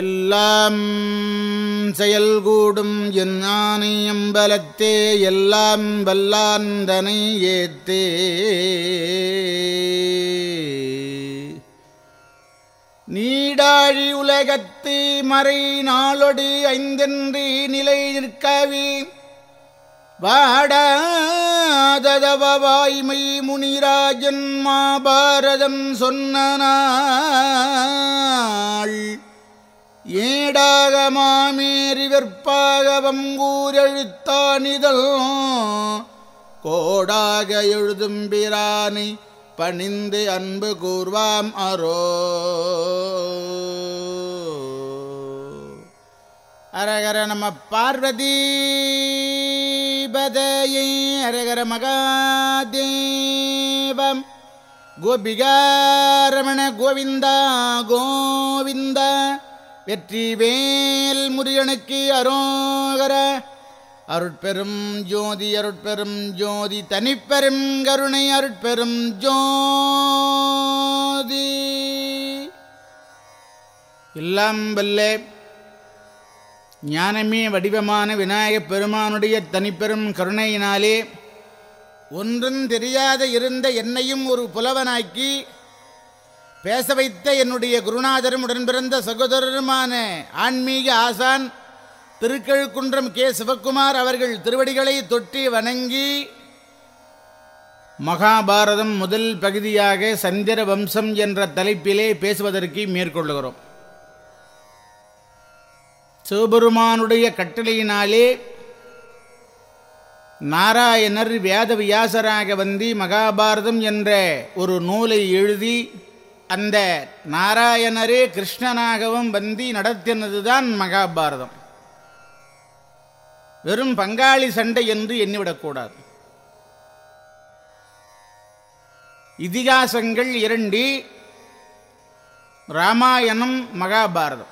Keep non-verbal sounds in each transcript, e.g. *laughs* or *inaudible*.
எல்லாம் செயல்கூடும் என் அம்பலத்தே எல்லாம் வல்லாந்தனை ஏத்தே. நீடாழி உலகத்து மறை நாளொடி ஐந்தென்று நிலை நிற்கவி. வாடாததவாய்மை முனிராஜன் மாபாரதம் சொன்ன ஏடாக மாமேறி வெற்பாக வங்கூரெழுத்தானிதழ் கோடாக எழுதும் பிரானை பணிந்து அன்பு கூர்வாம் அரோ அரகர நம பார்வதி பதையை அரகர மகாதேவம். கோபிகாரமண கோவிந்தா கோவிந்தா வெற்றி வேல் முருகனுக்கு அரோகர. அருட்பெரும் ஜோதி அருட்பெரும் ஜோதி தனிப்பெரும் கருணை அருட்பெரும் ஜோதி. எல்லாம் வல்லே ஞானமே வடிவமான விநாயகப் பெருமானுடைய தனிப்பெரும் கருணையினாலே ஒன்றும் தெரியாத இருந்த என்னையும் ஒரு புலவனாக்கி பேச வைத்த என்னுடைய குருநாதரும் உடன் பிறந்த சகோதரருமான ஆன்மீக ஆசான் திருக்கழுக்குன்றம் கே. சிவக்குமார் அவர்கள் திருவடிகளை தொட்டி வணங்கி மகாபாரதம் முதல் பகுதியாக சந்திர வம்சம் என்ற தலைப்பிலே பேசுவதற்கு மேற்கொள்ளுகிறோம். சிவபெருமானுடைய கட்டளையினாலே நாராயணர் வேத வியாசராக வந்து மகாபாரதம் என்ற ஒரு நூலை எழுதி அந்த நாராயணரே கிருஷ்ணனாகவும் வந்தி நடத்தினது தான் மகாபாரதம். வெறும் பங்காளி சண்டை என்று எண்ணிவிடக்கூடாது. இதிகாசங்கள் இரண்டு ராமாயணம் மகாபாரதம்.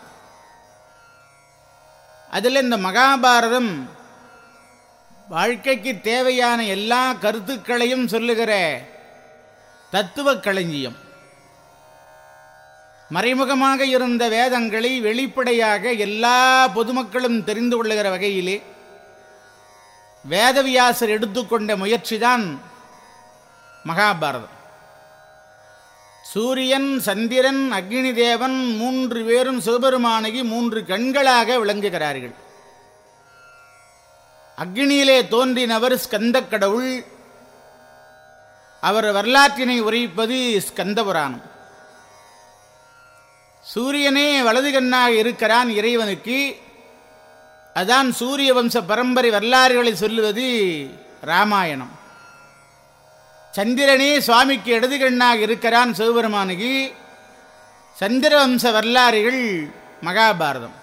அதில் இந்த மகாபாரதம் வாழ்க்கைக்கு தேவையான எல்லா கருத்துக்களையும் சொல்லுகிற தத்துவ களஞ்சியம். மறைமுகமாக இருந்த வேதங்களை வெளிப்படையாக எல்லா பொதுமக்களும் தெரிந்து கொள்ளுகிற வகையிலே வேதவியாசர் எடுத்துக்கொண்ட முயற்சிதான் மகாபாரதம். சூரியன் சந்திரன் அக்னி தேவன் மூன்று பேரும் சிவபெருமானகி மூன்று கண்களாக விளங்குகிறார்கள். அக்னியிலே தோன்றினவர் ஸ்கந்த கடவுள். அவர் வரலாற்றினை உரைப்பது ஸ்கந்த புராணம் சூரியனே வலது கண்ணாக இருக்கிறான் இறைவனுக்கு. அதான் சூரிய வம்ச பரம்பரை வரலாறுகளை சொல்லுவது ராமாயணம். சந்திரனே சுவாமிக்கு இடது கண்ணாக இருக்கிறான் சிவபெருமானுக்கு. சந்திர வம்ச வரலாறுகள் மகாபாரதம்.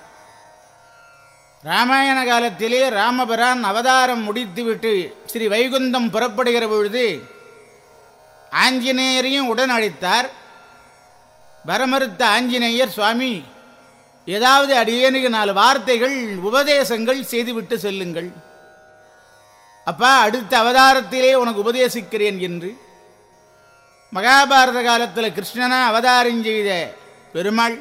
ராமாயண காலத்திலே ராமபிரான் அவதாரம் முடித்துவிட்டு ஸ்ரீ வைகுந்தம் புறப்படுகிற பொழுது ஆஞ்சநேயரையும் உடன் அழைத்தார். வரமறுத்த ஆஞ்சநேயர் சுவாமி ஏதாவது அடியேனுக்கு நாலு வார்த்தைகள் உபதேசங்கள் செய்துவிட்டு செல்லுங்கள். அப்பா அடுத்த அவதாரத்திலே உனக்கு உபதேசிக்கிறேன் என்று. மகாபாரத காலத்தில் கிருஷ்ணனா அவதாரம் செய்த பெருமாள்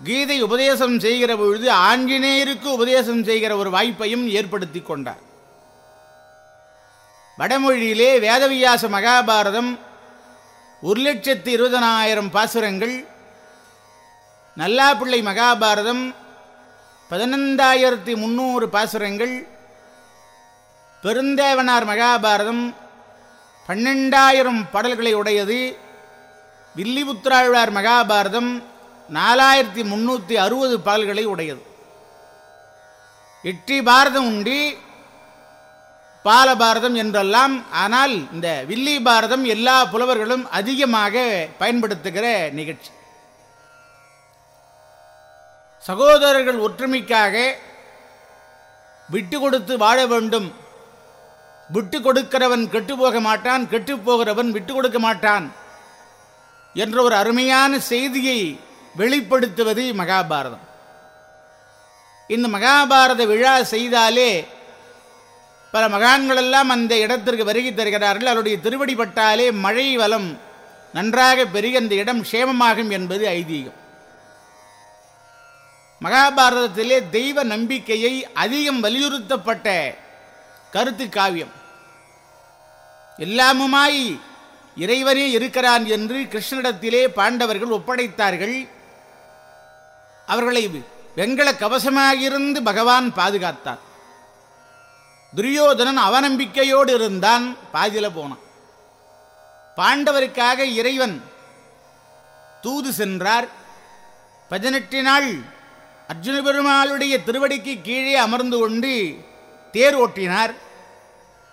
கீதை உபதேசம் செய்கிற பொழுது ஆஞ்சநேயருக்கு உபதேசம் செய்கிற ஒரு வாய்ப்பையும் ஏற்படுத்தி கொண்டார். வடமொழியிலே வேதவியாச மகாபாரதம் ஒரு லட்சத்து இருபதனாயிரம் பாசுரங்கள் நல்லாப்பிள்ளை மகாபாரதம் பதினைந்தாயிரத்தி முந்நூறு பாசுரங்கள் பெருந்தேவனார் மகாபாரதம் பன்னெண்டாயிரம் பாடல்களை உடையது வில்லிபுத்திராழ்வார் மகாபாரதம் நாலாயிரத்தி முந்நூற்றி அறுபது பாடல்களை உடையது. எட்டி பாரதம் உண்டி பாலபாரதம் என்றெல்லாம் ஆனால் இந்த வில்லி பாரதம் எல்லா புலவர்களும் அதிகமாக பயன்படுத்துகிற நிகழ்ச்சி. சகோதரர்கள் ஒற்றுமைக்காக விட்டு கொடுத்து வாழ வேண்டும். விட்டு கொடுக்கிறவன் கெட்டு போக மாட்டான் கெட்டு போகிறவன் விட்டு கொடுக்க மாட்டான் என்ற ஒரு அருமையான செய்தியை வெளிப்படுத்துவது மகாபாரதம். இந்த மகாபாரத விழா செய்தாலே பல மகான்களெல்லாம் அந்த இடத்திற்கு வருகை தருகிறார்கள். அவருடைய திருவடி பட்டாலே மழை வளம் நன்றாக பெருகி அந்த இடம் க்ஷேமமாகும் என்பது ஐதீகம். மகாபாரதத்திலே தெய்வ நம்பிக்கையை அதிகம் வலியுறுத்தப்பட்ட கருத்து காவியம். எல்லாமுமாய் இறைவனே இருக்கிறான் என்று கிருஷ்ணனிடத்திலே பாண்டவர்கள் ஒப்படைத்தார்கள். அவர்களை வெண்கல கவசமாகிருந்து பகவான் பாதுகாத்தார். துரியோதனன் அவநம்பிக்கையோடு இருந்தான். பாதியில் போனான். பாண்டவருக்காக இறைவன் தூது சென்றார். பதினெட்டு நாள் அர்ஜுன பெருமாளுடைய திருவடிக்கு கீழே அமர்ந்து கொண்டு தேர் ஓட்டினார்.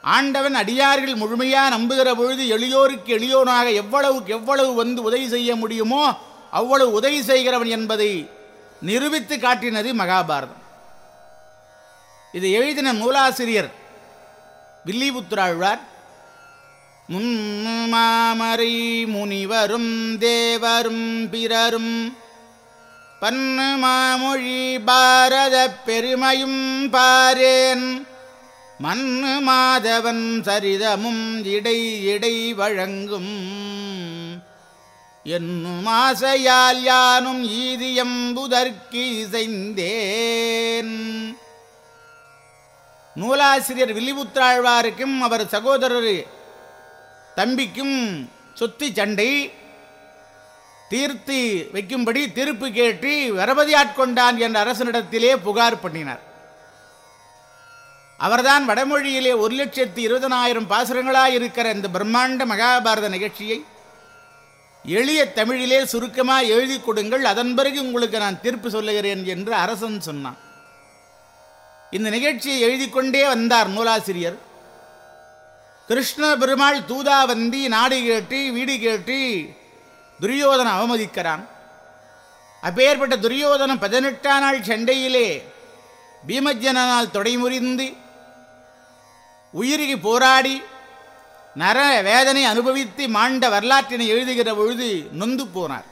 ஆண்டவன் அடியார்கள் முழுமையாக நம்புகிற பொழுது எளியோருக்கு எளியோனாக எவ்வளவுக்கு எவ்வளவு வந்து உதவி செய்ய முடியுமோ அவ்வளவு உதவி செய்கிறவன் என்பதை நிரூபித்து காட்டினது மகாபாரதம். இதை எழுதின நூலாசிரியர் வில்லிபுத்திராழ்வார் முன்மாமரை முனிவரும் தேவரும் பிறரும் பன்னு மாமொழி பாரத பெருமையும் பாரேன். மண்ணு மாதவன் சரிதமும் இடை இடை வழங்கும். என்னும் ஆசையால் யானும் ஈதியம்புதற்கு இசைந்தேன். நூலாசிரியர் வில்லிபுத்தாழ்வாருக்கும் அவர் சகோதரர் தம்பிக்கும் சொத்து சண்டை தீர்த்து வைக்கும்படி தீர்ப்பு கேட்டு வரபதி ஆட்கொண்டான் என்ற அரசனிடத்திலே புகார் பண்ணினார். அவர்தான் வடமொழியிலே ஒரு லட்சத்தி இருபதனாயிரம் பாசுரங்களாய் இருக்கிற இந்த பிரம்மாண்ட மகாபாரத நிகழ்ச்சியை எளிய தமிழிலே சுருக்கமாக எழுதி கொடுங்கள். அதன் பிறகு உங்களுக்கு நான் தீர்ப்பு சொல்லுகிறேன் என்று அரசன் சொன்னான். இந்த நிகழ்ச்சியை எழுதி கொண்டே வந்தார் நூலாசிரியர். கிருஷ்ண பெருமாள் தூதா வந்தி நாடு கேட்டி வீடு கேட்டி துரியோதனை அவமதிக்கிறான். அப்பேற்பட்ட துரியோதனம் பதினெட்டாம் நாள் சண்டையிலே பீமஜனால் தொடைமுறிந்து உயிருக்கு போராடி நர வேதனை அனுபவித்து மாண்ட வரலாற்றினை எழுதுகிற பொழுது நொந்து போனார்.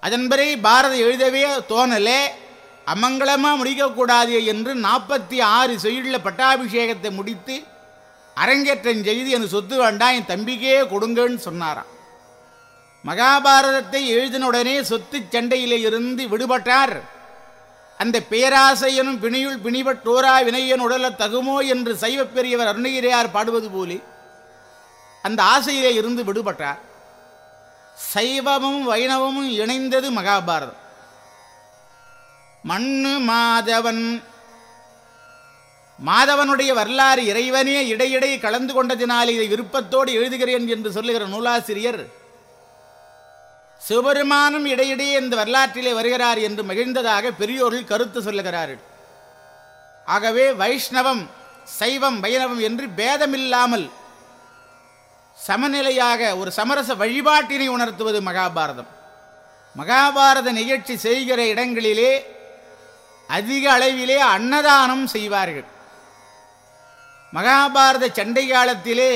அதன்படி பாரதி எழுதவே தோணலே. அமங்கலமாக முடிக்கக்கூடாது என்று நாற்பத்தி ஆறு செய்யுள்ள பட்டாபிஷேகத்தை முடித்து அரங்கேற்றம் செய்து என் சொத்து வேண்டாம் என் தம்பிக்கே கொடுங்கன்னு சொன்னாராம். மகாபாரதத்தை எழுதின உடனே சொத்து சண்டையிலே இருந்து விடுபட்டார். அந்த பேராசையனும் பிணியுள் பிணிபட்டோரா வினையன் உடல தகுமோ என்று சைவ பெரியவர் அருணகிரியார் பாடுவது போலே அந்த ஆசையிலே இருந்து விடுபட்டார். சைவமும் வைணவமும் இணைந்தது மகாபாரதம். மண்ணு மாதவன். மாதவனுடைய வரலாறு இறைவனே இடையிடையே கலந்து கொண்டதினால் இதை விருப்பத்தோடு எழுதுகிறேன் என்று சொல்லுகிற நூலாசிரியர் சிவபெருமானும் இடையிடையே இந்த வரலாற்றிலே வருகிறார் என்று மகிழ்ந்ததாக பெரியோர்கள் கருத்து சொல்லுகிறார்கள். ஆகவே வைஷ்ணவம் சைவம் வைணவம் என்று பேதமில்லாமல் சமநிலையாக ஒரு சமரச வழிபாட்டினை உணர்த்துவது மகாபாரதம். மகாபாரத நிகழ்ச்சி செய்கிற இடங்களிலே அதிக அளவிலே அன்னதானம் செய்வார்கள். மகாபாரத சண்டை காலத்திலே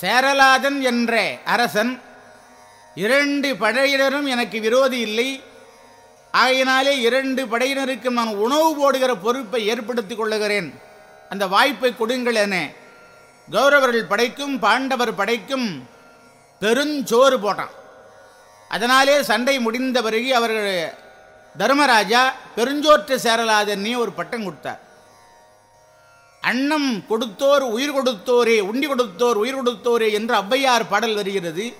சேரலாதன் என்ற அரசன் இரண்டு படையினரும் எனக்கு விரோதி இல்லை. ஆகையினாலே இரண்டு படையினருக்கும் நான் உணவு போடுகிற பொறுப்பை ஏற்படுத்திக் கொள்ளுகிறேன். அந்த வாய்ப்பை கொடுங்கள் என கௌரவர்கள் படைக்கும் பாண்டவர் படைக்கும் பெருஞ்சோறு போட்டான். அதனாலே சண்டை முடிந்த பிறகு அவர்கள் தர்மராஜா பெருஞ்சோற்று சேரலாதன்னே ஒரு பட்டம் கொடுத்தார். அன்னம் கொடுத்தோர் உயிர் கொடுத்தோரே உண்டி கொடுத்தோர் உயிர் கொடுத்தோரே என்று ஔவையார் பாடல் வருகிறது.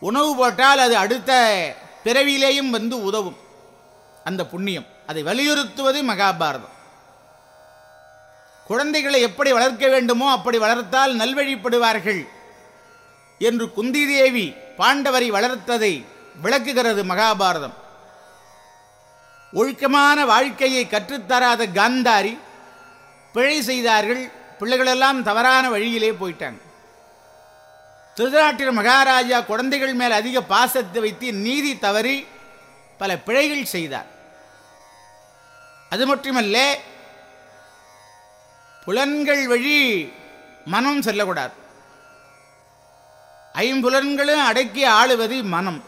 உணவு போட்டால் அது அடுத்த பிறவியிலேயும் வந்து உதவும். அந்த புண்ணியம். அதை வலியுறுத்துவது மகாபாரதம். குழந்தைகளை எப்படி வளர்க்க வேண்டுமோ அப்படி வளர்த்தால் நல்வழிப்படுவார்கள் என்று குந்தி தேவி பாண்டவரை வளர்த்ததை விளக்குகிறது மகாபாரதம். ஒழுக்கமான வாழ்க்கையை கற்றுத்தராத காந்தாரி பிழை செய்தார்கள். பிள்ளைகளெல்லாம் தவறான வழியிலே போயிட்டாங்க. திருநாட்டில் மகாராஜா குழந்தைகள் மேல் அதிக பாசத்தை வைத்து நீதி தவறி பல பிழைகள் செய்தார். அது மட்டுமல்ல புலன்கள் வழி மனம் செல்லக்கூடாது. ஐம்புலன்களும் அடக்கி ஆளுவது மனம்.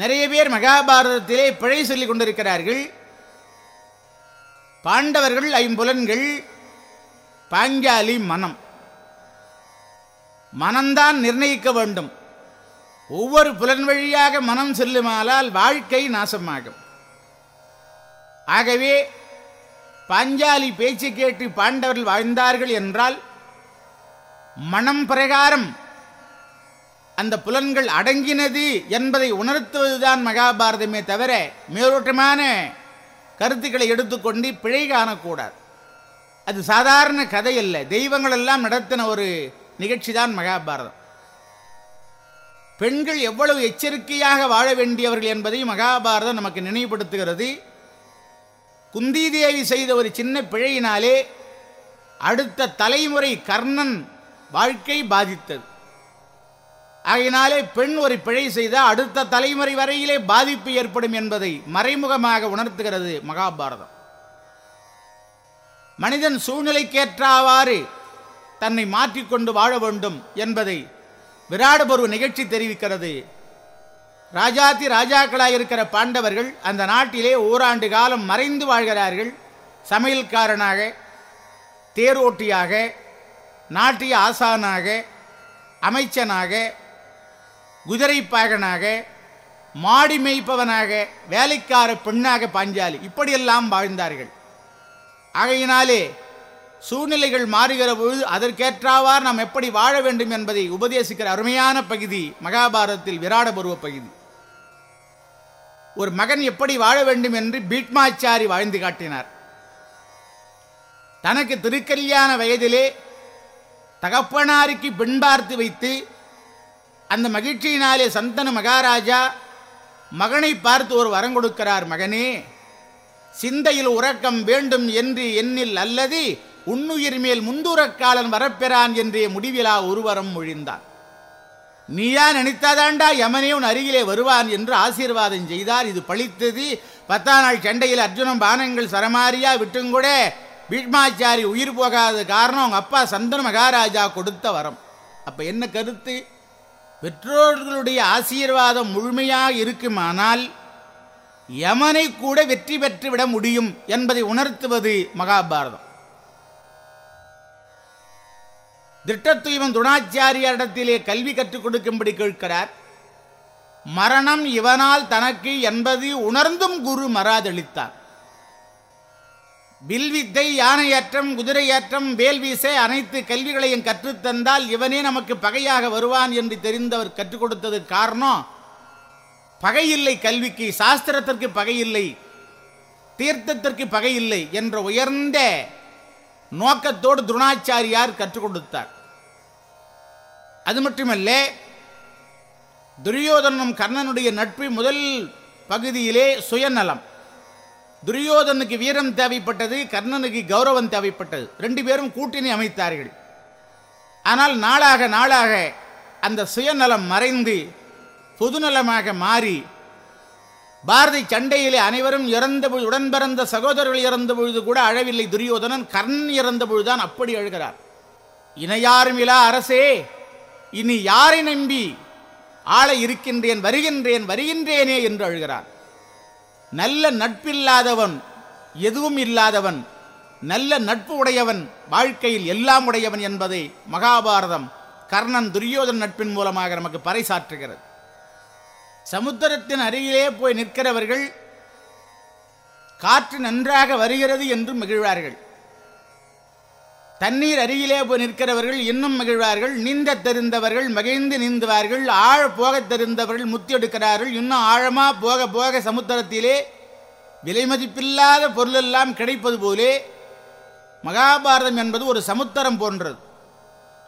நிறைய பேர் மகாபாரதத்திலே பிழை சொல்லிக் கொண்டிருக்கிறார்கள். பாண்டவர்கள் ஐம்புலன்கள் பாஞ்சாலி மனம். மனம்தான் நிர்ணயிக்க வேண்டும். ஒவ்வொரு புலன் வழியாக மனம் செல்லுமானால் வாழ்க்கை நாசமாகும். ஆகவே பாஞ்சாலி பேச்சு கேட்டு பாண்டவர்கள் வாழ்ந்தார்கள் என்றால் மனம் பிரகாரம் அந்த புலன்கள் அடங்கினது என்பதை உணர்த்துவதுதான் மகாபாரதமே தவிர மேலோட்டமான கருத்துக்களை எடுத்துக்கொண்டு பிழை காணக்கூடாது. அது சாதாரண கதை அல்ல. தெய்வங்கள் எல்லாம் நடத்தின ஒரு நிகழ்ச்சி தான் மகாபாரதம். பெண்கள் எவ்வளவு எச்சரிக்கையாக வாழ வேண்டியவர்கள் என்பதை மகாபாரதம் நமக்கு நினைவுபடுத்துகிறது. குந்தி தேவி செய்த ஒரு சின்ன பிழையினாலே அடுத்த தலைமுறை கர்ணன் வாழ்க்கை பாதித்தது. ஆகையினாலே பெண் ஒரு பிழை செய்தால் அடுத்த தலைமுறை வரையிலே பாதிப்பு ஏற்படும் என்பதை மறைமுகமாக உணர்த்துகிறது மகாபாரதம். மனிதன் சூழ்நிலைக்கேற்றாவாறு தன்னை மாற்றிக்கொண்டு வாழ வேண்டும் என்பதை விராடபருவ நிகழ்ச்சி தெரிவிக்கிறது. ராஜாதி ராஜாக்களாக இருக்கிற பாண்டவர்கள் அந்த நாட்டிலே ஓராண்டு காலம் மறைந்து வாழ்கிறார்கள். சமையல்காரனாக தேரோட்டியாக நாட்டிய ஆசானாக அமைச்சனாக குதிரைப்பாகனாக மாடி மேய்ப்பவனாக வேலைக்கார பெண்ணாக பாஞ்சாலி. இப்படியெல்லாம் வாழ்ந்தார்கள். ஆகையினாலே சூழ்நிலைகள் மாறுகிற பொழுது அதற்கேற்றாவார் நாம் எப்படி வாழ வேண்டும் என்பதை உபதேசிக்கிற அருமையான பகுதி மகாபாரதத்தில் விராட பருவ பகுதி. ஒரு மகன் எப்படி வாழ வேண்டும் என்று பீட்மாச்சாரி வாழ்ந்து காட்டினார். தனக்கு திருக்கல்யாண வயதிலே தகப்பனாருக்கு பெண் பார்த்து வைத்து அந்த மகிழ்ச்சியினாலே சந்தனு மகாராஜா மகனை பார்த்து ஒரு வரம் கொடுக்கிறார் மகனே. சிந்தையில் உறக்கம் வேண்டும் என்று எண்ணில் அல்லது உன்னுயிர் மேல் முந்துரக்காலன் வரப்பெறான் என்றே முடிவிலா ஒருவரம் மொழிந்தான். நீயா நினைத்தாதாண்டா யமனே உன் அருகிலே வருவான் என்று ஆசீர்வாதம் செய்தார். இது பழித்தது. பத்தாம் நாள் சண்டையில் அர்ஜுனன் பானங்கள் சரமாரியா விட்டுங்கூட பீஷ்மாச்சாரி உயிர் போகாத காரணம் அவங்க அப்பா சந்தன மகாராஜா கொடுத்த வரம். அப்ப என்ன கருத்து? பெற்றோர்களுடைய ஆசீர்வாதம் முழுமையாக இருக்குமானால் யமனை கூட வெற்றி பெற்று விட முடியும் என்பதை உணர்த்துவது மகாபாரதம். திட்டத்துவன் துணாச்சாரியாரிடத்திலே கல்வி கற்றுக் கொடுக்கும்படி கேட்கிறார். மரணம் இவனால் தனக்கு என்பது உணர்ந்தும் குரு மராதளித்தார் வில்வித்தை யானையேற்றம் குதிரையேற்றம் வேல்வீசே அனைத்து கல்விகளையும் கற்றுத்தந்தால் இவனே நமக்கு பகையாக வருவான் என்று தெரிந்தவர் கற்றுக் கொடுத்தது காரணம் பகையில்லை கல்விக்கு சாஸ்திரத்திற்கு பகையில்லை தீர்த்தத்திற்கு பகையில்லை என்ற உயர்ந்த நோக்கத்தோடு துரோணாச்சாரியார் கற்றுக் கொடுத்தார். அது மட்டுமல்ல துரியோதனும் கர்ணனுடைய நட்பு முதல் பகுதியிலே சுயநலம். துரியோதனுக்கு வீரம் தேவைப்பட்டது கர்ணனுக்கு கௌரவம் தேவைப்பட்டது. ரெண்டு பேரும் கூட்டணி அமைத்தார்கள். ஆனால் நாளாக நாளாக அந்த சுயநலம் மறைந்து பொதுநலமாக மாறி பாரதி சண்டையிலே அனைவரும் இறந்த பொழுது உடன் பிறந்த சகோதரர்கள் இறந்த பொழுது கூட அழவில்லை. துரியோதனன் கர்ணன் இறந்த பொழுதுதான் அப்படி அழுகிறார். இணையாரும் இலா அரசே இனி யாரை நம்பி ஆள இருக்கின்றேன் வருகின்றேன் வருகின்றேனே என்று அழுகிறான் நல்ல நட்பில்லாதவன் எதுவும் இல்லாதவன் நல்ல நட்பு உடையவன் வாழ்க்கையில் எல்லாம் உடையவன் என்பதை மகாபாரதம் கர்ணன் துரியோதன் நட்பின் மூலமாக நமக்கு பறைசாற்றுகிறது. சமுத்திரத்தின் அருகிலே போய் நிற்கிறவர்கள் காற்று நன்றாக வருகிறது என்று மகிழ்வார்கள். தண்ணீர் அருகிலே போய் நிற்கிறவர்கள் இன்னும் மகிழ்வார்கள். நீந்த தெரிந்தவர்கள் மகிழ்ந்து நீந்துவார்கள் ஆழ போக தெரிந்தவர்கள் முத்தி எடுக்கிறார்கள். இன்னும் ஆழமா போக போக சமுத்திரத்திலே விலை மதிப்பில்லாத பொருளெல்லாம் கிடைப்பது போலே மகாபாரதம் என்பது ஒரு சமுத்திரம் போன்றது.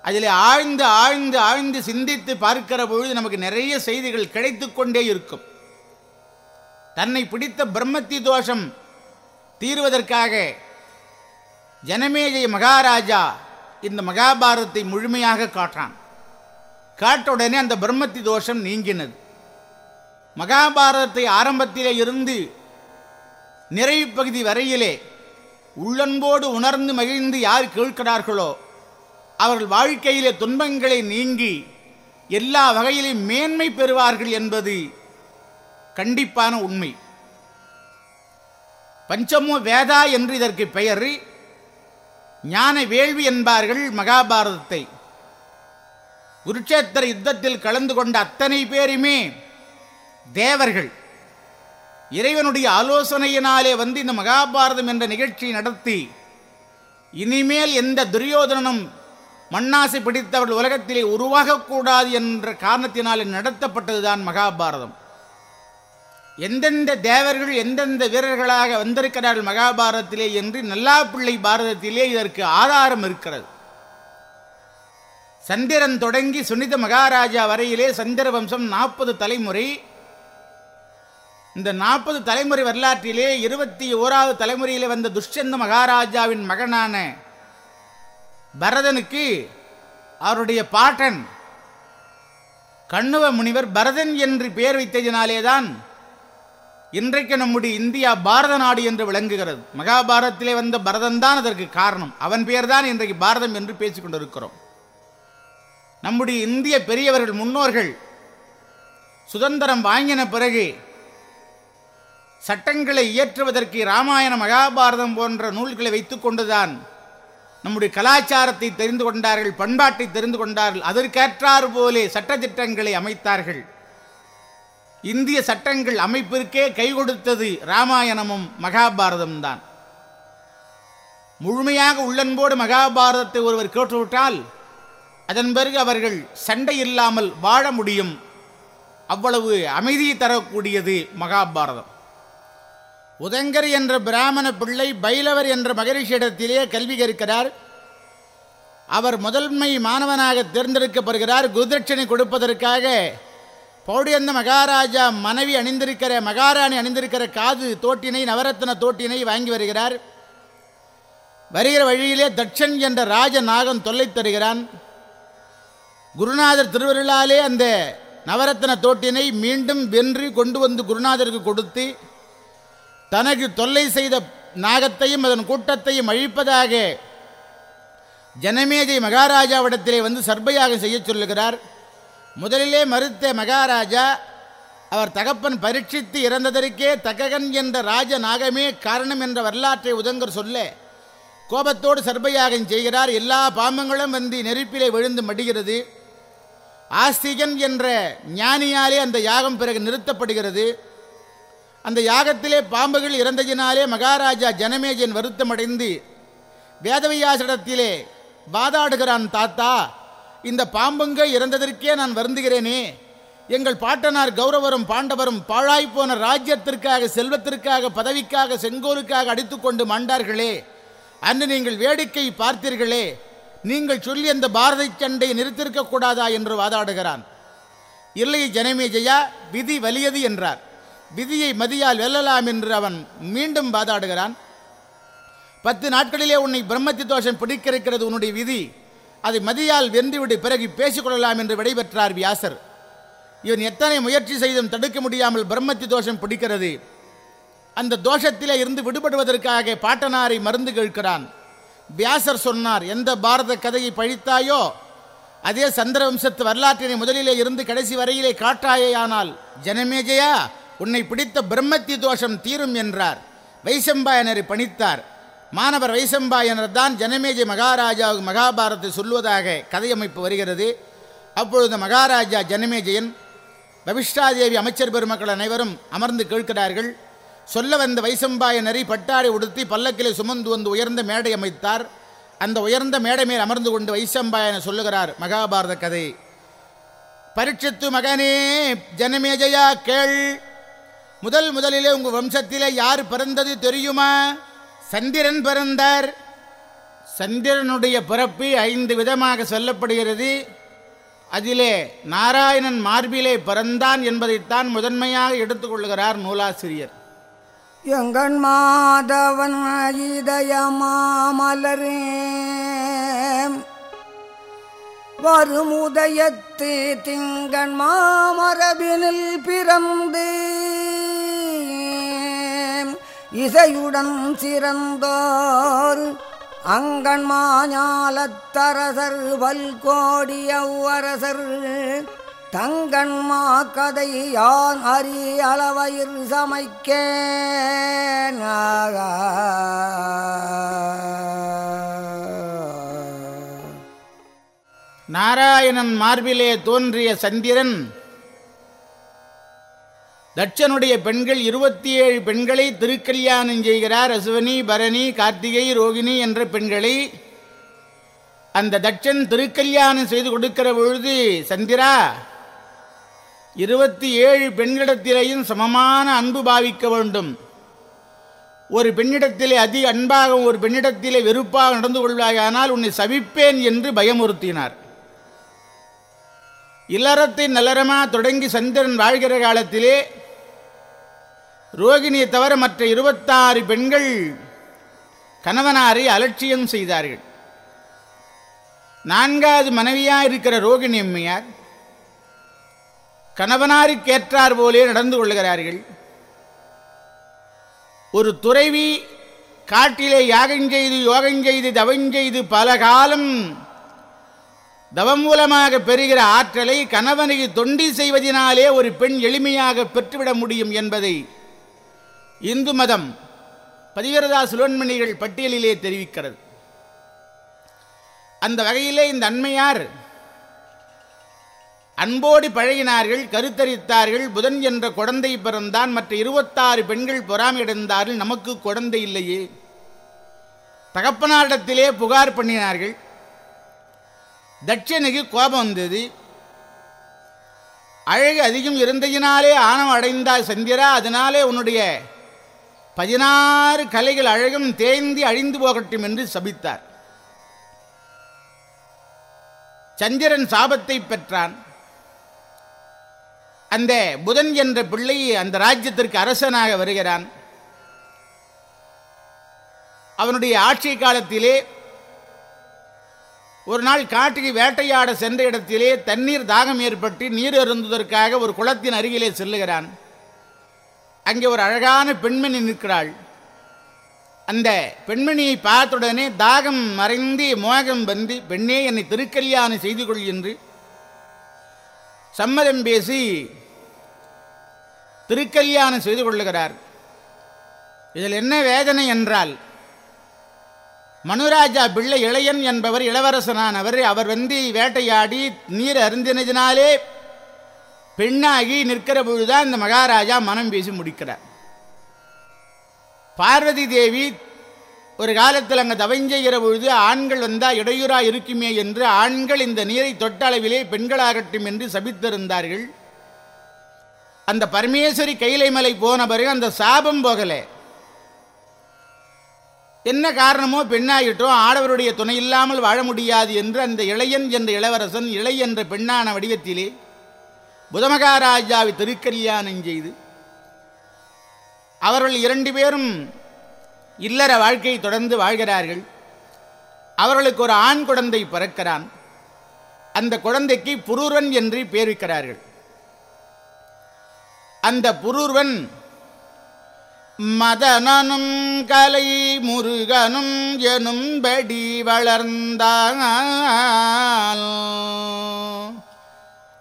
அதில் ஆழ்ந்து ஆழ்ந்து ஆழ்ந்து சிந்தித்து பார்க்கிற பொழுது நமக்கு நிறைய செய்திகள் கிடைத்து கொண்டே இருக்கும். தன்னை பிடித்த பிரம்மத்தி தோஷம் தீர்வதற்காக ஜனமேஜய மகாராஜா. இந்த மகாபாரதத்தை முழுமையாக காட்டான் காட்ட உடனே அந்த பிரம்மத்தி தோஷம் நீங்கினது. மகாபாரதத்தை ஆரம்பத்திலே இருந்து நிறைவு பகுதி வரையிலே உள்ளன்போடு உணர்ந்து மகிழ்ந்து யார் கேட்கிறார்களோ அவர்கள் வாழ்க்கையிலே துன்பங்களை நீங்கி எல்லா வகையிலும் மேன்மை பெறுவார்கள் என்பது கண்டிப்பான உண்மை. பஞ்சமோ வேதா என்று இதற்கு பெயர். ஞான வேள்வி என்பார்கள் மகாபாரதத்தை. குருட்சேத்திர யுத்தத்தில் கலந்து கொண்ட அத்தனை பேருமே தேவர்கள். இறைவனுடைய ஆலோசனையினாலே வந்து இந்த மகாபாரதம் என்ற நிகழ்ச்சியை நடத்தி இனிமேல் எந்த துரியோதனனும் மண்ணாசை பிடித்தவர்கள் உலகத்திலே உருவாகக்கூடாது என்ற காரணத்தினாலே நடத்தப்பட்டதுதான் மகாபாரதம். எந்தெந்த தேவர்கள் எந்தெந்த வீரர்களாக வந்திருக்கிறார்கள் மகாபாரதத்திலே என்று நல்லாப்பிள்ளை பாரதத்திலே இதற்கு ஆதாரம் இருக்கிறது. சந்திரன் தொடங்கி சுனித மகாராஜா வரையிலே சந்திர வம்சம் நாற்பது தலைமுறை. இந்த நாற்பது தலைமுறை வரலாற்றிலே இருபத்தி ஓராவது தலைமுறையிலே வந்த துஷ்யந்த மகாராஜாவின் மகனான பரதனுக்கு அவருடைய பாட்டன் கண்ணுவ முனிவர் பரதன் என்று பெயர் வைத்ததினாலேதான் இன்றைக்கு நம்முடைய இந்தியா பாரத நாடு என்று விளங்குகிறது. மகாபாரதத்திலே வந்த பரதன் தான் அதற்கு காரணம். அவன் பெயர்தான் இன்றைக்கு பாரதம் என்று பேசிக்கொண்டிருக்கிறோம் நம்முடைய இந்திய பெரியவர்கள் முன்னோர்கள் சுதந்திரம் வாங்கின பிறகு சட்டங்களை இயற்றுவதற்கு ராமாயண மகாபாரதம் போன்ற நூல்களை வைத்துக் கொண்டுதான் நம்முடைய கலாச்சாரத்தை தெரிந்து கொண்டார்கள் பண்பாட்டை தெரிந்து கொண்டார்கள். அதற்கேற்றாறு போலே சட்டத்திட்டங்களை அமைத்தார்கள். இந்திய சட்டங்கள் அமைப்பிற்கே கை கொடுத்தது ராமாயணமும் மகாபாரதம் தான். முழுமையாக உள்ளன்போடு மகாபாரதத்தை ஒருவர் கேட்டுவிட்டால் அதன் பிறகு அவர்கள் சண்டை இல்லாமல் வாழ முடியும். அவ்வளவு அமைதியை தரக்கூடியது மகாபாரதம். உதங்கர் என்ற பிராமண பிள்ளை பைலவர் என்ற மகரிஷியிடத்திலே கல்வி கற்கிறார். அவர் முதன்மை மாணவனாக தேர்ந்தெடுக்கப்படுகிறார். குருதட்சணை கொடுப்பதற்காக பௌடியந்த மகாராஜா மனைவி அணிந்திருக்கிற மகாராணி அணிந்திருக்கிற காது தோட்டினை நவரத்ன தோட்டினை வாங்கி வருகிறார். வருகிற வழியிலே தட்சன் என்ற ராஜ நாகம் தொல்லை தருகிறான். குருநாதர் திருவருளாலே அந்த நவரத்ன தோட்டினை மீண்டும் வென்று கொண்டு வந்து குருநாதருக்கு கொடுத்து தனக்கு தொல்லை செய்த நாகத்தையும் அதன் கூட்டத்தையும் அழிப்பதாக ஜனமேஜை மகாராஜாவிடத்திலே வந்து சர்பையாக செய்ய சொல்லுகிறார். முதலிலே மறுத்த மகாராஜா அவர் தகப்பன் பரீட்சித்து இறந்ததற்கே தககன் என்ற ராஜ நாகமே காரணம் என்ற வரலாற்றை உதங்கர் சொல்ல கோபத்தோடு சர்பயாகம் செய்கிறார். எல்லா பாம்பங்களும் வந்து நெருப்பிலே விழுந்து மடிகிறது. ஆஸ்திகன் என்ற ஞானியாலே அந்த யாகம் பிறகு நிறுத்தப்படுகிறது. அந்த யாகத்திலே பாம்புகள் இறந்ததினாலே மகாராஜா ஜனமேஜன் வருத்தமடைந்து வேதவியாசிடத்திலே வாதாடுகிறான் தாத்தா இந்த பாம்புங்க இறந்ததற்கே நான் வருந்துகிறேனே. எங்கள் பாட்டனார் கௌரவரும் பாண்டவரும் பாழாய்ப்போன ராஜ்யத்திற்காக செல்வத்திற்காக பதவிக்காக செங்கோலுக்காக அடித்துக்கொண்டு மாண்டார்களே. அன்று நீங்கள் வேடிக்கை பார்த்தீர்களே. நீங்கள் சொல்லி அந்த பாரத சண்டையை நிறுத்திருக்க கூடாதா என்று வாதாடுகிறான். இல்லை ஜனமேஜயா விதி வலியது என்றார். விதியை மதியால் வெல்லலாம் என்று அவன் மீண்டும் வாதாடுகிறான். பத்து நாட்களிலே உன்னை பிரம்மத்தி தோஷம் பிடிக்க இருக்கிறது உன்னுடைய விதி. அதை மதியால் வென்றுவிடு பிறகு பேசிக்கொள்ளலாம் என்று விடைபெற்றார் வியாசர். இவன் எத்தனை முயற்சி செய்தும் தடுக்க முடியாமல் பிரம்மத்தி தோஷம் பிடிக்கிறது. அந்த தோஷத்திலே இருந்து விடுபடுவதற்காக பாட்டனாரை மருந்து கேட்கிறான். வியாசர் சொன்னார் எந்த பாரத கதையை பழித்தாயோ அதே சந்திரவம்சத்து வரலாற்றினை முதலிலே இருந்து கடைசி வரையிலே காட்டாயேயானால் ஜனமேஜயா உன்னை பிடித்த பிரம்மத்தி தோஷம் தீரும் என்றார். வைசம்பாயனரை பணித்தார். மாணவர் வைசம்பாயனர் தான் ஜனமேஜை மகாராஜாவுக்கு மகாபாரத்தை சொல்வதாக கதையமைப்பு வருகிறது. அப்பொழுது மகாராஜா ஜனமேஜயன் பவிஷ்டாதேவி அமைச்சர் பெருமக்கள் அனைவரும் அமர்ந்து கேட்கிறார்கள். சொல்ல வந்த வைசம்பாயனரை பட்டாடை உடுத்தி பல்லக்கிலே சுமந்து வந்து உயர்ந்த மேடை அமைத்தார். அந்த உயர்ந்த மேடை மேல் அமர்ந்து கொண்டு வைசம்பாயன சொல்லுகிறார் மகாபாரத கதை. பரீட்சித்து மகனே ஜனமேஜயா கேள். முதல் முதலிலே உங்கள் வம்சத்திலே யார் பிறந்தது தெரியுமா? சந்திரன் பிறந்தார். சந்திரனுடைய பிறப்பு ஐந்து விதமாக சொல்லப்படுகிறது. அதிலே நாராயணன் மார்பிலே பிறந்தான் என்பதைத்தான் முதன்மையாக எடுத்துக்கொள்கிறார் நூலாசிரியர். எங்கண் மாதவன் இதயமாமலரே வருமுதயத்து திங்கண் மாமரபினில் பிறந்து இசையுடன் சிறந்தோர் அங்கன் மாஞாலத்தரசர் வல்கோடியவரசர் கதை யான் அறி அளவயிர் சமைக்கேன். நாராயணன் மார்பிலே தோன்றிய சந்திரன் தட்சனுடைய பெண்கள் இருபத்தி ஏழு பெண்களை திருக்கல்யாணம் செய்கிறார். அசுவனி பரணி கார்த்திகை ரோகிணி என்ற பெண்களை அந்த தட்சன் திருக்கல்யாணம் செய்து கொடுக்கிற பொழுது சந்திரா இருபத்தி ஏழு பெண்களிடத்திலேயும் சமமான அன்பு பாவிக்க வேண்டும். ஒரு பெண்ணிடத்திலே அதிக அன்பாகவும் ஒரு பெண்ணிடத்திலே வெறுப்பாக நடந்து கொள்வாயானால் உன்னை சவிப்பேன் என்று பயமுறுத்தினார். இல்லறத்தை நல்லறமா தொடங்கி சந்திரன் வாழ்கிற காலத்திலே ரோகிணியை தவிர மற்ற இருபத்தாறு பெண்கள் கணவனாரை அலட்சியம் செய்தார்கள். நான்காவது மனைவியாக இருக்கிற ரோகிணி அம்மையார் கணவனாருக்கு ஏற்றார் போலே நடந்து கொள்கிறார்கள். ஒரு துறைவி காட்டிலே யாகஞ்செய்து யோகஞ்செய்து தவஞ்செய்து பல காலம் தவம் மூலமாக பெறுகிற ஆற்றலை கணவனை தொண்டி செய்வதனாலே ஒரு பெண் எளிமையாக பெற்றுவிட முடியும் என்பதை இந்து மதம் பதிவிரதா சுலோன்மணிகள் பட்டியலிலே தெரிவிக்கிறது. அந்த வகையிலே இந்த அண்மையார் அன்போடு பழகினார்கள் கருத்தரித்தார்கள் புதன் என்ற குழந்தை பிறந்தான் மற்ற இருபத்தாறு பெண்கள் பொறாமையடைந்தார்கள் நமக்கு குழந்தை இல்லையே. தகப்பனாரிடத்திலே புகார் பண்ணினார்கள். தட்சனுக்கு கோபம் வந்தது. அழகு அதிகம் இருந்ததினாலே ஆணவம் அடைந்தாய் சந்திரா அதனாலே உன்னுடைய பதினாறு கலைகள் அழகும் தேய்ந்து அழிந்து போகட்டும் என்று சபித்தார். சந்திரன் சாபத்தை பெற்றான். அந்த புதன் என்ற பிள்ளை அந்த ராஜ்யத்திற்கு அரசனாக வருகிறான். அவனுடைய ஆட்சி காலத்திலே ஒரு நாள் காட்டுக்கு வேட்டையாட சென்ற இடத்திலே தண்ணீர் தாகம் ஏற்பட்டு நீர் அருந்துவதற்காக ஒரு குளத்தின் அருகிலே செல்லுகிறான். அங்கே ஒரு அழகான பெண்மணி நிற்கிறாள். அந்த பெண்மணியை பார்த்தவுடனே தாகம் மறைந்து மோகம் வந்து பெண்ணே என்னை திருக்கல்யாணம் செய்து கொள் என்று சம்மதம் பேசி திருக்கல்யாணம் செய்து கொள்ளுகிறார். இதில் என்ன வேதனை என்றால் மனுராஜா பிள்ளை இளையன் என்பவர் இளவரசனானவர். அவர் வந்து வேட்டையாடி நீர் அருந்தினதினாலே பெண்ணாகி நிற்கிற பொழுதுதான் இந்த மகாராஜா மனம் பேசி முடிக்கிறார். பார்வதி தேவி ஒரு காலத்தில் அங்கே தவஞ்செய்கிற பொழுது ஆண்கள் வந்தால் இடையூறாக இருக்குமே என்று ஆண்கள் இந்த நீரை தொட்ட அளவிலே பெண்களாகட்டும் என்று சபித்திருந்தார்கள். அந்த பரமேஸ்வரி கைலைமலை போன பிறகு அந்த சாபம் போகலை. என்ன காரணமோ பெண்ணாயிட்டோம் ஆடவருடைய துணை இல்லாமல் வாழ முடியாது என்று அந்த இளையன் என்ற இளவரசன் இளை என்ற பெண்ணான வடிவத்திலே புதமகாராஜாவை திருக்கல்யாணம் செய்து அவர்கள் இரண்டு பேரும் இல்லற வாழ்க்கையை தொடர்ந்து வாழ்கிறார்கள். அவர்களுக்கு ஒரு ஆண் குழந்தை பிறக்கிறான். அந்த குழந்தைக்கு புரூரன் என்று பேர் வைக்கிறார்கள். அந்த புரூர்வன் மதனனும் கலை முருகனும் எனும்படி வளர்ந்தான்.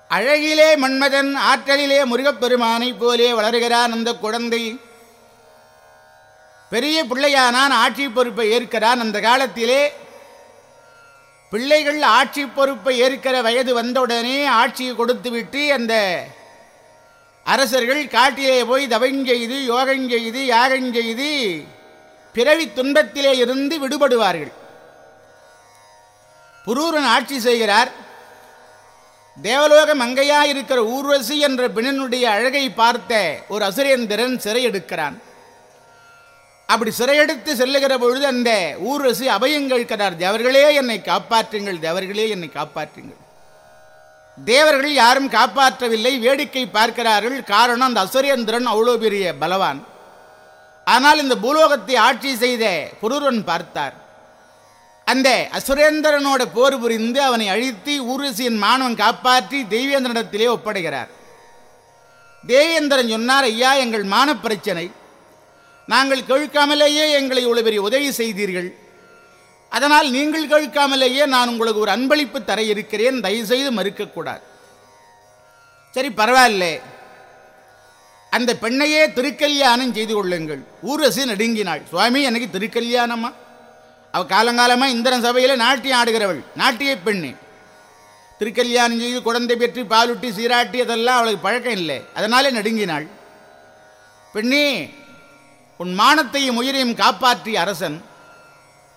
அழகிலே மன்மதன் ஆற்றலிலே முருகப்பெருமானைப் போலே வளர்கிறான் அந்த குழந்தை. பெரிய பிள்ளையானான் ஆட்சி பொறுப்பை ஏற்கிறான். அந்த காலத்திலே பிள்ளைகள் ஆட்சி பொறுப்பை ஏற்கிற வயது வந்தவுடனே ஆட்சியை கொடுத்துவிட்டு அந்த அரசர்கள் காட்டிலே போய் தவஞ்செய்து யோகஞ்செய்து யாகஞ்செய்து பிறவி துன்பத்திலே இருந்து விடுபடுவார்கள். புரூரன் ஆட்சி செய்கிறார். தேவலோக மங்கையாயிருக்கிற ஊர்வசி என்ற பெண்ணினுடைய அழகை பார்த்த ஒரு அசுரேந்திரன் சிறையெடுக்கிறான். அப்படி சிறையெடுத்து செல்லுகிற பொழுது அந்த ஊர்வசி அபயம் கேட்கிறார் தேவர்களே என்னை காப்பாற்றுங்கள். தேவர்களே என்னை காப்பாற்றுங்கள். தேவர்கள் யாரும் காப்பாற்றவில்லை. வேடிக்கை பார்க்கிறார்கள். காரணம் அந்த அசுரேந்திரன் அவ்வளோ பெரிய பலவான். ஆனால் இந்த பூலோகத்தை ஆட்சி செய்த புருவன் பார்த்தார். அந்த அசுரேந்திரனோட போர் புரிந்து அவனை அழித்து ஊர்வசியின் மாணவன் காப்பாற்றி தெய்வேந்திரனிடத்திலே ஒப்படைகிறார். தேவேந்திரன் சொன்னார் ஐயா எங்கள் மான பிரச்சனை நாங்கள் கேட்காமலேயே எங்களை இவ்வளவு பெரிய உதவி செய்தீர்கள். அதனால் நீங்கள் கேட்காமலேயே நான் உங்களுக்கு ஒரு அன்பளிப்பு தர இருக்கிறேன். தயவுசெய்து மறுக்கக்கூடாது. சரி பரவாயில்ல. அந்த பெண்ணையே திருக்கல்யாணம் செய்து கொள்ளுங்கள். ஊரசி நடுங்கினாள். சுவாமி எனக்கு திருக்கல்யாணமா? அவ காலங்காலமாக இந்திரன் சபையில் நாட்டியம் ஆடுகிறவள் நாட்டிய பெண்ணு. திருக்கல்யாணம் செய்து குழந்தை பெற்று பாலுட்டி சீராட்டி அதெல்லாம் அவளுக்கு பழக்கம் இல்லை. அதனாலே நடுங்கினாள். பெண்ணே உன் மானத்தையும் உயிரையும் காப்பாற்றிய அரசன்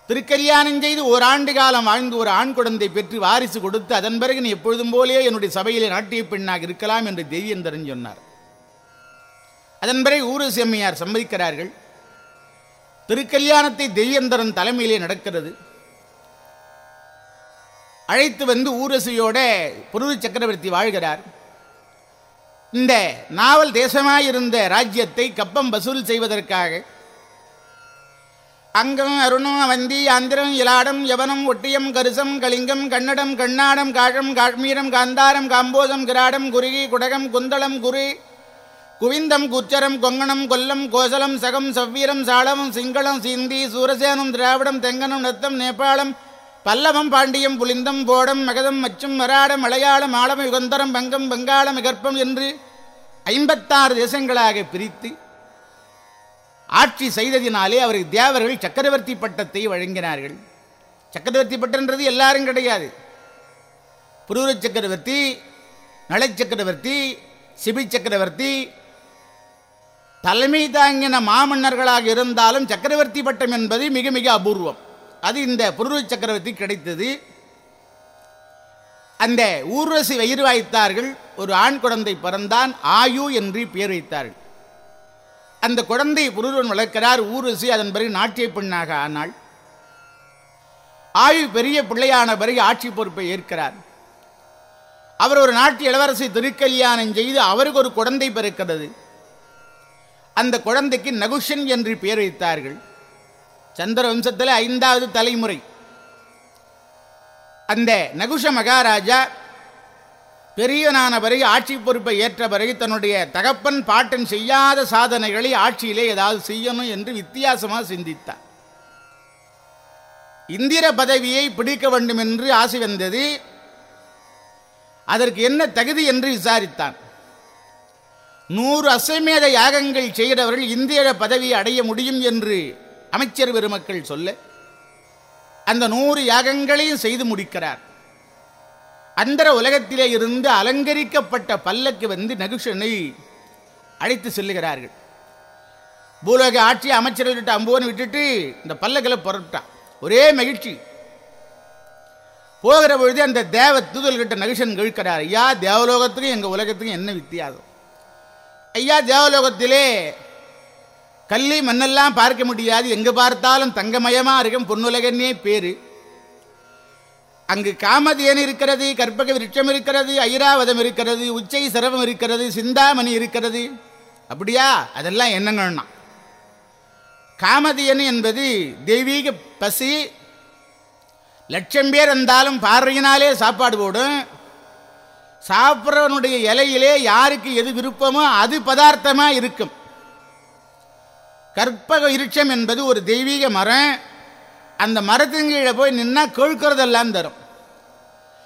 திருக்கல்யாணம் செய்து ஓராண்டு காலம் வாழ்ந்து ஒரு ஆண் குழந்தை பெற்று வாரிசு கொடுத்து அதன் பிறகு நீ எப்பொழுதும் போலே என்னுடைய சபையிலே நாட்டிய பெண்ணாக இருக்கலாம் என்று தெய்வந்தரன் சொன்னார். அதன் பிறகு ஊரசி அம்மையார் சம்மதிக்கிறார்கள். திருக்கல்யாணத்தை தெய்யந்தரன் தலைமையிலே நடக்கிறது. அழைத்து வந்து ஊரசியோட புருவி சக்கரவர்த்தி வாழ்கிறார். இந்த நாவல் தேசமாயிருந்த ராஜ்யத்தை கப்பம் வசூல் செய்வதற்காக அங்கம் அருணம் வந்தி ஆந்திரம் இலாடம் யவனம் ஒட்டியம் கருசம் கலிங்கம் கன்னடம் கண்ணாடம் காழம் காஷ்மீரம் காந்தாரம் காம்போதம் கிராடம் குருகி குடகம் குந்தளம் குரு குவிந்தம் குச்சரம் கொங்கணம் கொல்லம் கோசலம் சகம் சவ்வீரம் சாளவம் சிங்களம் சிந்தி சூரசேனம் திராவிடம் தெங்கனம் நத்தம் நேபாளம் பல்லவம் பாண்டியம் புலிந்தம் போடம் மகதம் மச்சும் மராடம் மலையாளம் ஆழம் யுகந்தரம் பங்கம் பங்காளம் மிகற்பம் என்று ஐம்பத்தாறு தேசங்களாக பிரித்து ஆட்சி செய்ததினாலே அவருக்கு தேவர்கள் சக்கரவர்த்தி பட்டத்தை வழங்கினார்கள். சக்கரவர்த்தி பட்டன்றது எல்லாரும் கிடையாது. புரூர சக்கரவர்த்தி நலை சக்கரவர்த்தி சிபி சக்கரவர்த்தி தலைமை தாங்கின மாமன்னர்களாக இருந்தாலும் சக்கரவர்த்தி பட்டம் என்பது மிக மிக அபூர்வம். அது இந்த புரூர சக்கரவர்த்தி கிடைத்தது. அந்த ஊர்வசி வயிறு வாய்த்தார்கள் ஒரு ஆண் குழந்தை பிறந்தான். ஆயு என்று பெயர் வைத்தார்கள். அந்த குழந்தை புருவன் வளர்க்கிறார். ஊர்வசி அதன் பிறகு நாட்டிய பெண்ணாக ஆனாள். ஆயு பெரிய பிள்ளையான பிறகு ஆட்சி பொறுப்பை ஏற்கிறார். அவர் ஒரு நாட்டு இளவரசி திருக்கல்யாணம் செய்து அவருக்கு ஒரு குழந்தை பிறக்கிறது. அந்த குழந்தைக்கு நகுஷன் என்று பெயர் வைத்தார்கள். சந்திர வம்சத்தில் ஐந்தாவது தலைமுறை. அந்த நகுஷ மகாராஜா பெரியவனான பிறகு ஆட்சி பொறுப்பை ஏற்ற பிறகு தன்னுடைய தகப்பன் பாட்டன் செய்யாத சாதனைகளை ஆட்சியிலே ஏதாவது செய்யணும் என்று வித்தியாசமாக சிந்தித்தார் இந்திர பதவியை பிடிக்க வேண்டும் என்று ஆசை வந்தது. அதற்கு என்ன தகுதி என்று விசாரித்தான். நூறு அஸ்வமேத யாகங்கள் செய்கிறவர்கள் இந்திய பதவியை அடைய முடியும் என்று அமைச்சர் பெருமக்கள் சொல்ல அந்த நூறு யாகங்களையும் செய்து முடிக்கிறார். அந்தர உலகத்திலே இருந்து அலங்கரிக்கப்பட்ட பல்லக்கு வந்து நகுஷனை அழைத்து செல்லுகிறார்கள். பூலோக ஆட்சி அமைச்சர்கள்ட்ட அம்போன்னு விட்டுட்டு இந்த பல்லக்கில் புறப்பட்டான். ஒரே மகிழ்ச்சி. போகிற பொழுது அந்த தேவ தூதல்கிட்ட நகுஷன் கழிக்கிறார் ஐயா தேவலோகத்துக்கும் எங்கள் உலகத்துக்கும் என்ன வித்தியாசம்? ஐயா தேவலோகத்திலே கல்லி மண்ணெல்லாம் பார்க்க முடியாது. எங்கே பார்த்தாலும் தங்கமயமாக இருக்கும் பொன்னுலகன்னே பேர். அங்கு காமதியன் இருக்கிறது கற்பக விருட்சம் இருக்கிறது ஐராவதம் இருக்கிறது உச்சை சிரவம் இருக்கிறது சிந்தாமணி இருக்கிறது. அப்படியா? அதெல்லாம் என்னங்கன்னா காமதியன் என்பது தெய்வீக பசி. லட்சம் பேர் இருந்தாலும் பார்வையினாலே சாப்பாடு போடும். சாப்பிட்றவனுடைய இலையிலே யாருக்கு எது விருப்பமோ அது பதார்த்தமாக இருக்கும். கற்பக விருட்சம் என்பது ஒரு தெய்வீக மரம். அந்த மரத்தின் கீழே போய் நின்னா கேட்கறதெல்லாம் தரும்.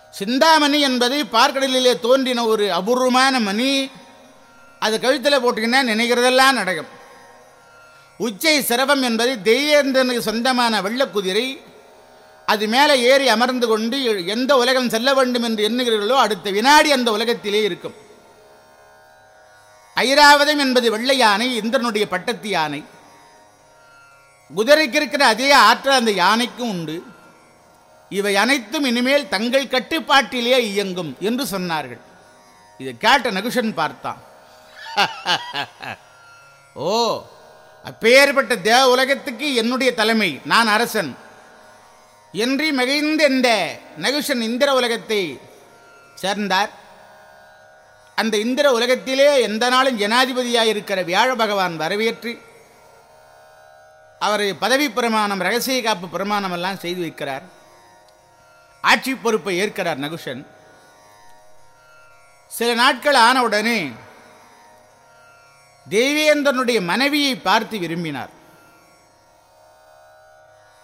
சிந்தாமணி என்பது பார்க்கடலிலே தோன்றின ஒரு அபூர்வமான மணி. அது கழுத்தில் போட்டீங்கன்னா நினைக்கிறதெல்லாம் நடக்கும். உச்சை சிரவம் என்பது தெய்வேந்திரனுக்கு சொந்தமான வெள்ளக்குதிரை. அது மேலே ஏறி அமர்ந்து கொண்டு எந்த உலகம் செல்ல வேண்டும் என்று எண்ணுகிறீர்களோ அடுத்த வினாடி அந்த உலகத்திலே இருக்கும். ஐராவதம் என்பது வெள்ளை யானை இந்திரனுடைய பட்டத்து யானை. குதிரைக்கு இருக்கிற அதே ஆற்றல் அந்த யானைக்கும் உண்டு. இவை அனைத்தும் இனிமேல் தங்கள் கட்டுப்பாட்டிலே இயங்கும் என்று சொன்னார்கள். இதை கேட்ட நகுஷன் பார்த்தான். *laughs* ஓ அப்பேற்பட்ட தேவ உலகத்துக்கு என்னுடைய தலைமை நான் அரசன். என்று மிகுந்த இந்த நகுஷன் இந்திர உலகத்தை சேர்ந்தார். அந்த இந்திர உலகத்திலே எந்த நாளும் ஜனாதிபதியாக இருக்கிற வியாழ பகவான் வரவேற்று அவர் பதவி பிரமாணம் ரகசிய காப்பு பிரமாணம் எல்லாம் செய்து வைக்கிறார். ஆட்சி பொறுப்பை ஏற்கிறார் நகுஷன். சில நாட்கள் ஆனவுடனே தேவேந்திரனுடைய மனைவியை பார்த்து விரும்பினார்.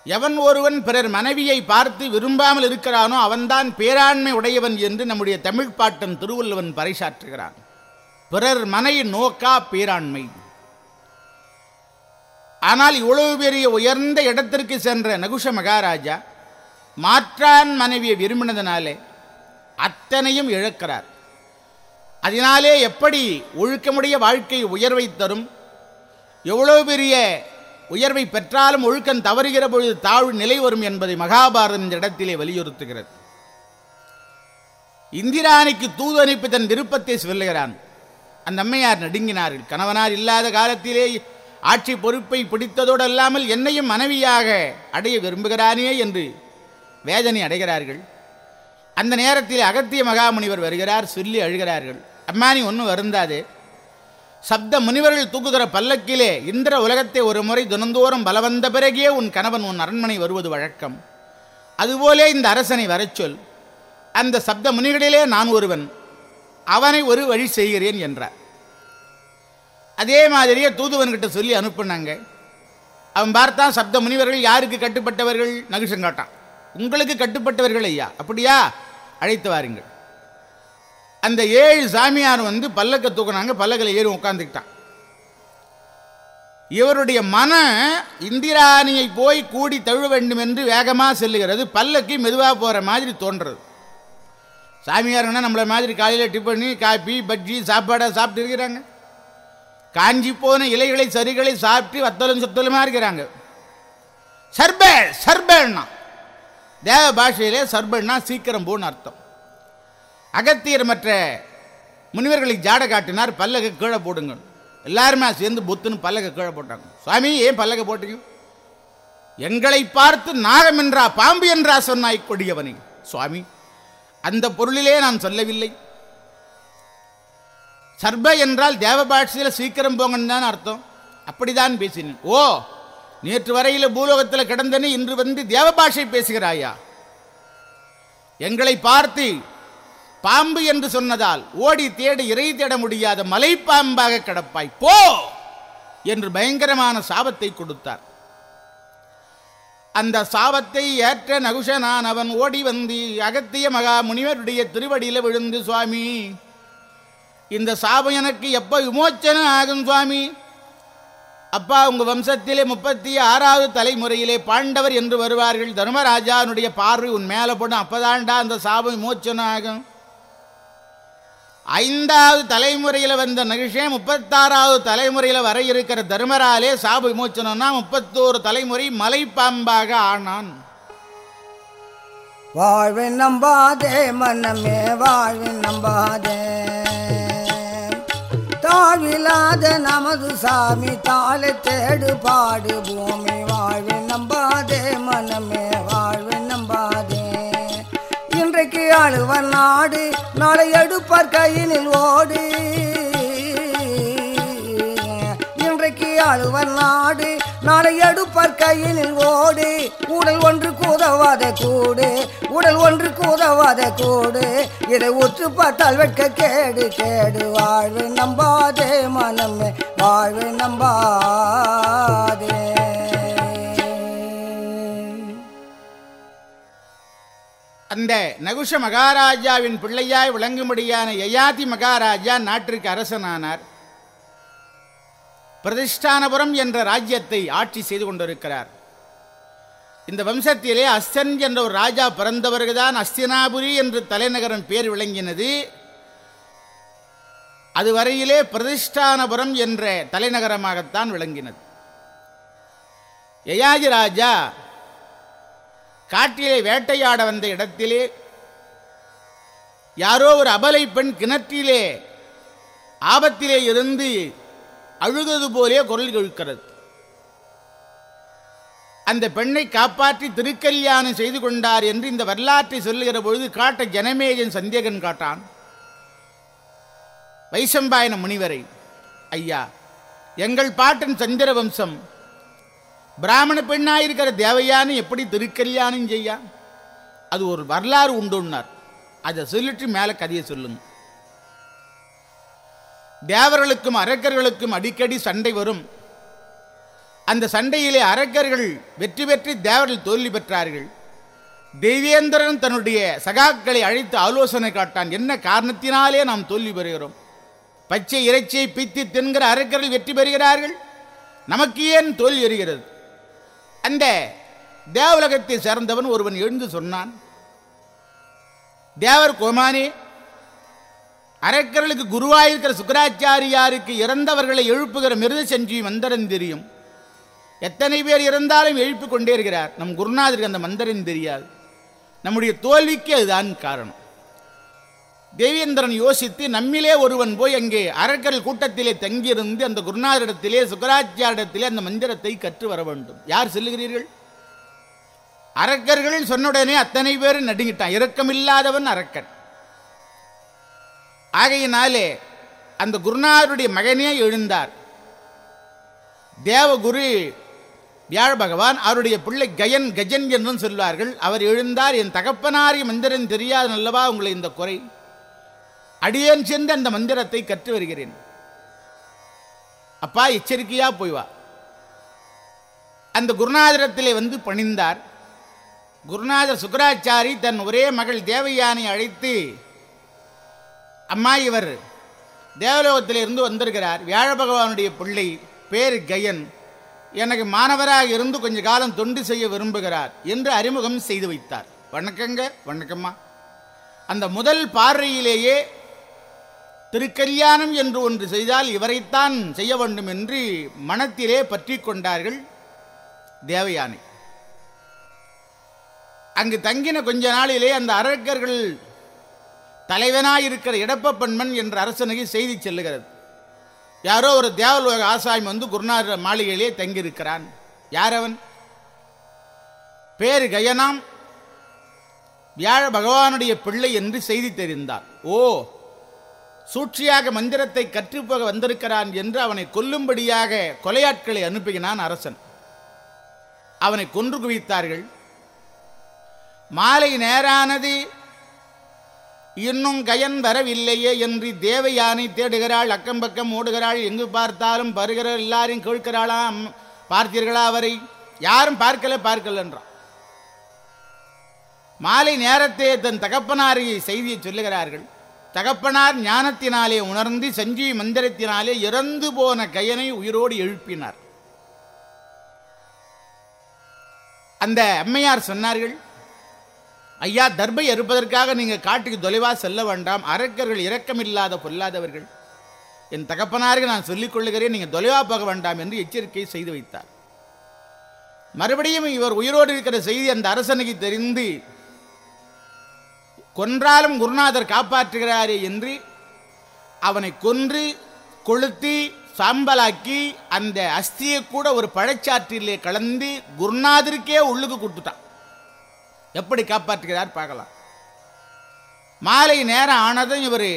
எவன் ஒருவன் பிறர் மனைவியை பார்த்து விரும்பாமல் இருக்கிறானோ அவன்தான் பேராண்மை உடையவன் என்று நம்முடைய தமிழ் பாட்டன் திருவள்ளுவன் பறைசாற்றுகிறான். பிறர் மனை நோக்கா பேராண்மை. ஆனால் இவ்வளவு பெரிய உயர்ந்த இடத்திற்கு சென்ற நகுஷ மகாராஜா மாற்றான் மனைவியை விரும்பினதனாலே அத்தனையும் இழக்கிறார். அதனாலே எப்படி ஒழுக்கமுடைய வாழ்க்கை உயர்வை தரும்? எவ்வளவு பெரிய உயர்வை பெற்றாலும் ஒழுக்கம் தவறுகிற பொழுது தாழ்வு நிலை வரும் என்பதை மகாபாரதம் இந்த இடத்திலே வலியுறுத்துகிறது. இந்திராணிக்கு தூது அனுப்பி தன் விருப்பத்தை சொல்லுகிறான். அந்த அம்மையார் நடுங்கினார்கள். கணவனார் இல்லாத காலத்திலே ஆட்சி பொறுப்பை பிடித்ததோடு அல்லாமல் என்னையும் மனைவியாக அடைய விரும்புகிறானே என்று வேதனை அடைகிறார்கள். அந்த நேரத்தில் அகத்திய மகாமுனிவர் வருகிறார் சொல்லி அழுகிறார்கள். அம்மா நீ ஒன்றும் வருந்தாதே. சப்த முனிவர்கள் தூக்குகிற பல்லக்கிலே இந்திர உலகத்தை ஒரு முறை தினந்தோறும் பலவந்த பிறகே உன் கணவன் உன் அரண்மனை வருவது வழக்கம். அதுபோலே இந்த அரசனை வரச்சொல் அந்த சப்த முனிகளிலே நான் ஒருவன். அவனை ஒரு வழி செய்கிறேன் என்றார். அதே மாதிரியே தூதுவன்கிட்ட சொல்லி அனுப்புனாங்க. அவன் பார்த்தான் சப்த முனிவர்கள் யாருக்கு கட்டுப்பட்டவர்கள்? நகுஷங்காட்டான் உங்களுக்கு கட்டுப்பட்டவர்கள் ஐயா. அப்படியா? அழைத்து வாருங்கள். அந்த ஏழு சாமியார் வந்து பல்லக்க தூக்குனாங்க பல்லக்கில் ஏறி உட்காந்துக்கிட்டான் இவருடைய மன இந்திராணியை போய் கூடி தழுவ வேண்டும் என்று வேகமாக செல்லுகிறது. பல்லக்கு மெதுவாக போகிற மாதிரி தோன்றது. சாமியாருன்னா நம்மளை மாதிரி காலையில் டிஃபனு காப்பி பஜ்ஜி சாப்பாடாக சாப்பிட்டு இருக்கிறாங்க. காஞ்சி போன இலைகளை சரிகளை சாப்பிட்டு வத்தலும் சொத்தலுமாக இருக்கிறாங்க. சர்பேள் சர்பேள்னா தேவ பாஷையிலே சர்பன்னா சீக்கிரம் போன்னு அர்த்தம். அகத்தியர் மற்ற முனிவர்களுக்கு ஜாட காட்டினார் பல்லக கீழே போடுங்க எல்லாருமே சேர்ந்து புத்துன்னு பல்லக கீழே போட்டாங்க. சுவாமி ஏன் பல்லக போட்டீங்க? எங்களை பார்த்து நாகம் என்றா பாம்பு என்றா சொன்னாய் கொடியவனை சுவாமி அந்த பொருளிலே நான் சொல்லவில்லை. சர்ப என்றால் தேவபாட்சியில் சீக்கிரம் போங்கன்னு தான் அர்த்தம். அப்படிதான் பேசினேன். ஓ நேற்று வரையில் பூலோகத்தில் கிடந்தனே இன்று வந்து தேவபாஷை பேசுகிறாயா? எங்களை பார்த்து பாம்பு என்று சொன்னதால் ஓடி தேடி இறை தேட முடியாத மலைப்பாம்பாக கிடப்பாய். போ! என்று பயங்கரமான சாபத்தை கொடுத்தார். அந்த சாபத்தை ஏற்ற நகுஷனான் அவன் ஓடி வந்து அகத்திய மகா முனிவருடைய திருவடியில் விழுந்து சுவாமி இந்த சாபம் எனக்கு எப்போ விமோச்சனம் ஆகும் சுவாமி? அப்பா உங்க வம்சத்திலே முப்பத்தி ஆறாவது தலைமுறையிலே பாண்டவர் என்று வருவார்கள். தர்மராஜானுடைய பார்வை உன் மேலே போடும் அப்பதான்டா அந்த சாபம் விமோச்சனம் ஆகும். ஐந்தாவது தலைமுறையில் வந்த நகிஷே முப்பத்தாறாவது தலைமுறையில் வர இருக்கிற தர்மராலே சாபு விமோச்சனம்னா முப்பத்தோரு தலைமுறை மலைப்பாம்பாக ஆனான். வாழ்வின் நம்பாதே மன்னமே வாழ்வின் நம்பாதே. தாழ்வில்லாத நமது சாமி தாளை தேடு பாடு பூமி வாழ்வின் நம்பாதே மனமே வாழ்வின் இன்றைக்கு நாடு நாளை எடுப்பார் கையினில் ஓடு. இன்றைக்கு ஆளுவர் நாடு நாளை எடுப்பார் கையினில் ஓடு. உடல் ஒன்று கூதவாத கூடு உடல் ஒன்று கூதவாத கூடு. இதை உற்று பார்த்தால் வெட்க கேடு கேடு. வாழ்வை நம்பாதே மனமே வாழ்வை நம்பாதே. அந்த நகுஷ மகாராஜாவின் பிள்ளையாய் விளங்கும்படியான யயாதி மகாராஜா நாட்டிற்கு அரசனானார். பிரதிஷ்டானபுரம் என்ற ராஜ்யத்தை ஆட்சி செய்து கொண்டிருக்கிறார். இந்த வம்சத்திலே அஸ்தன் என்ற ஒரு ராஜா பிறந்தவர்தான் அஸ்தினாபுரி என்று தலைநகரம் பேர் விளங்கினது. அதுவரையிலே பிரதிஷ்டானபுரம் என்ற தலைநகரமாகத்தான் விளங்கினது. யயாதி ராஜா காட்டிலே வேட்டையாட வந்த இடத்திலே யாரோ ஒரு அபலை பெண் கிணற்றிலே ஆபத்திலே இருந்து அழுதது போலே குரல் கேட்கிறது. அந்த பெண்ணை காப்பாற்றி திருக்கல்யாணம் செய்து கொண்டார் என்று இந்த வரலாற்றை சொல்லுகிற பொழுது காட்ட ஜனமேஜன் சந்தேகன் காட்டான். வைசம்பாயன முனிவரை ஐயா எங்கள் பாட்டன் சந்திர பிராமண பெண்ணாக இருக்கிற தேவையானு எப்படி திருக்கல்யாணம் செய்யா? அது ஒரு வரலாறு உண்டுன்னார். அதை சொல்லிட்டு மேலே கதையை சொல்லுங்க. தேவர்களுக்கும் அரக்கர்களுக்கும் அடிக்கடி சண்டை வரும். அந்த சண்டையிலே அரக்கர்கள் வெற்றி பெற்று தேவர்கள் தோல்வி பெற்றார்கள். தெய்வேந்திரன் தன்னுடைய சகாக்களை அழைத்து ஆலோசனை காட்டான். என்ன காரணத்தினாலே நாம் தோல்வி பெறுகிறோம்? பச்சை இறைச்சியை பித்தி தின்கிற அரக்கர்கள் வெற்றி பெறுகிறார்கள்? நமக்கு ஏன் தோல்வி வருகிறது? அந்த தேவலகத்தை சேர்ந்தவன் ஒருவன் எழுந்து சொன்னான் தேவர் கோமானே அரக்கர்களுக்கு குருவாயிருக்கிற சுக்கராச்சாரியாருக்கு இறந்தவர்களை எழுப்புகிற மிருத செஞ்சி மந்திரம் தெரியும். எத்தனை பேர் இறந்தாலும் எழுப்பிக் கொண்டே இருக்கிறார். நம் குருநாதருக்கு அந்த மந்திரம் தெரியாது. நம்முடைய தோல்விக்கு அதுதான் காரணம். தேவேந்திரன் யோசித்து நம்மிலே ஒருவன் போய் அங்கே அரக்கல் கூட்டத்திலே தங்கியிருந்து அந்த குருநாதரிடத்திலே சுக்கராச்சாரிடத்திலே அந்த மந்திரத்தை கற்று வர வேண்டும். யார் செல்லுகிறீர்கள்? அரக்கர்கள் சொன்னுடனே அத்தனை பேரும் நடுங்கிட்டான். இரக்கமில்லாதவன் அரக்கன். ஆகையினாலே அந்த குருநாதருடைய மகனே எழுந்தார். தேவகுரு வியாழ பகவான் அவருடைய பிள்ளை கயன் கஜன் என்றும் சொல்வார்கள். அவர் எழுந்தார் என் தகப்பனாரி மந்திரன் தெரியாது நல்லவா உங்களை இந்த குறை? அடியேன் சென்று அந்த மந்திரத்தை கற்று வருகிறேன். அப்பா எச்சரிக்கையா போய் வா. அந்த குருநாதரத்திலே வந்து பணிந்தார். குருநாதர் சுக்கராச்சாரி தன் ஒரே மகள் தேவயானை அழைத்து அம்மா இவர் தேவலோகத்திலிருந்து வந்திருக்கிறார். வியாழ பகவானுடைய பிள்ளை பேர் கயன். எனக்கு மாணவராக இருந்து கொஞ்ச காலம் தொண்டு செய்ய விரும்புகிறார் என்று அறிமுகம் செய்து வைத்தார். வணக்கங்க வணக்கம்மா. அந்த முதல் பார்வையிலேயே திருக்கல்யாணம் என்று ஒன்று செய்தால் இவரைத்தான் செய்ய வேண்டும் என்று மனத்திலே பற்றி கொண்டார்கள் தேவயானை. அங்கு தங்கின கொஞ்ச நாளிலே அந்த அரக்கர்கள் தலைவனாயிருக்கிற இடப்ப பண்மன் என்ற அரசனுக்கு செய்தி செல்லுகிறது. யாரோ ஒரு தேவலோக ஆசாமி வந்து குருநார் மாளிகையிலே தங்கியிருக்கிறான். யார் அவன் பேரு கயனாம். வியாழ பகவானுடைய பிள்ளை என்று செய்தி தெரிந்தார். ஓ சூழ்ச்சியாக மந்திரத்தை கற்றுப்போக வந்திருக்கிறான் என்று அவனை கொல்லும்படியாக கொலையாட்களை அனுப்புகிறான் அரசன். அவனை கொன்று குவித்தார்கள். மாலை நேரானது இன்னும் கயன் வரவில்லையே என்று தேவயானை தேடுகிறாள். அக்கம் பக்கம் ஓடுகிறாள். எங்கு பார்த்தாலும் வருகிறார் எல்லாரையும் கேட்கிறாளாம். பார்த்தீர்களா அவரை? யாரும் பார்க்கல பார்க்கல என்றான். மாலை நேரத்தே தன் தகப்பனாரியை செய்தியை சொல்லுகிறார்கள். தகப்பனார் ஞானத்தினாலே உணர்ந்து சஞ்சீவி மந்திரத்தினாலே இறந்து போன கயனை உயிரோடு எழுப்பினார். அந்த அம்மையார் சொன்னார்கள் ஐயா தர்பை அறுப்பதற்காக நீங்கள் காட்டுக்கு தொலைவா செல்ல வேண்டாம். அரக்கர்கள் இரக்கமில்லாத பொல்லாதவர்கள். என் தகப்பனாருக்கு நான் சொல்லிக் கொள்ளுகிறேன் நீங்கள் தொலைவா போக வேண்டாம் என்று எச்சரிக்கை செய்து வைத்தார். மறுபடியும் இவர் உயிரோடு இருக்கிற செய்தி அந்த அரசனுக்கு தெரிந்து கொன்றாலும் குருநாதர் காப்பாற்றுகிறாரே என்று அவனை கொன்று கொளுத்தி சாம்பலாக்கி அந்த அஸ்தியை கூட ஒரு பழச்சாற்றிலே கலந்து குருநாதருக்கே உள்ளுக்கு கொடுத்துட்டான். எப்படி காப்பாற்றுகிறார் பார்க்கலாம். மாலை நேரம் ஆனதும் இவர்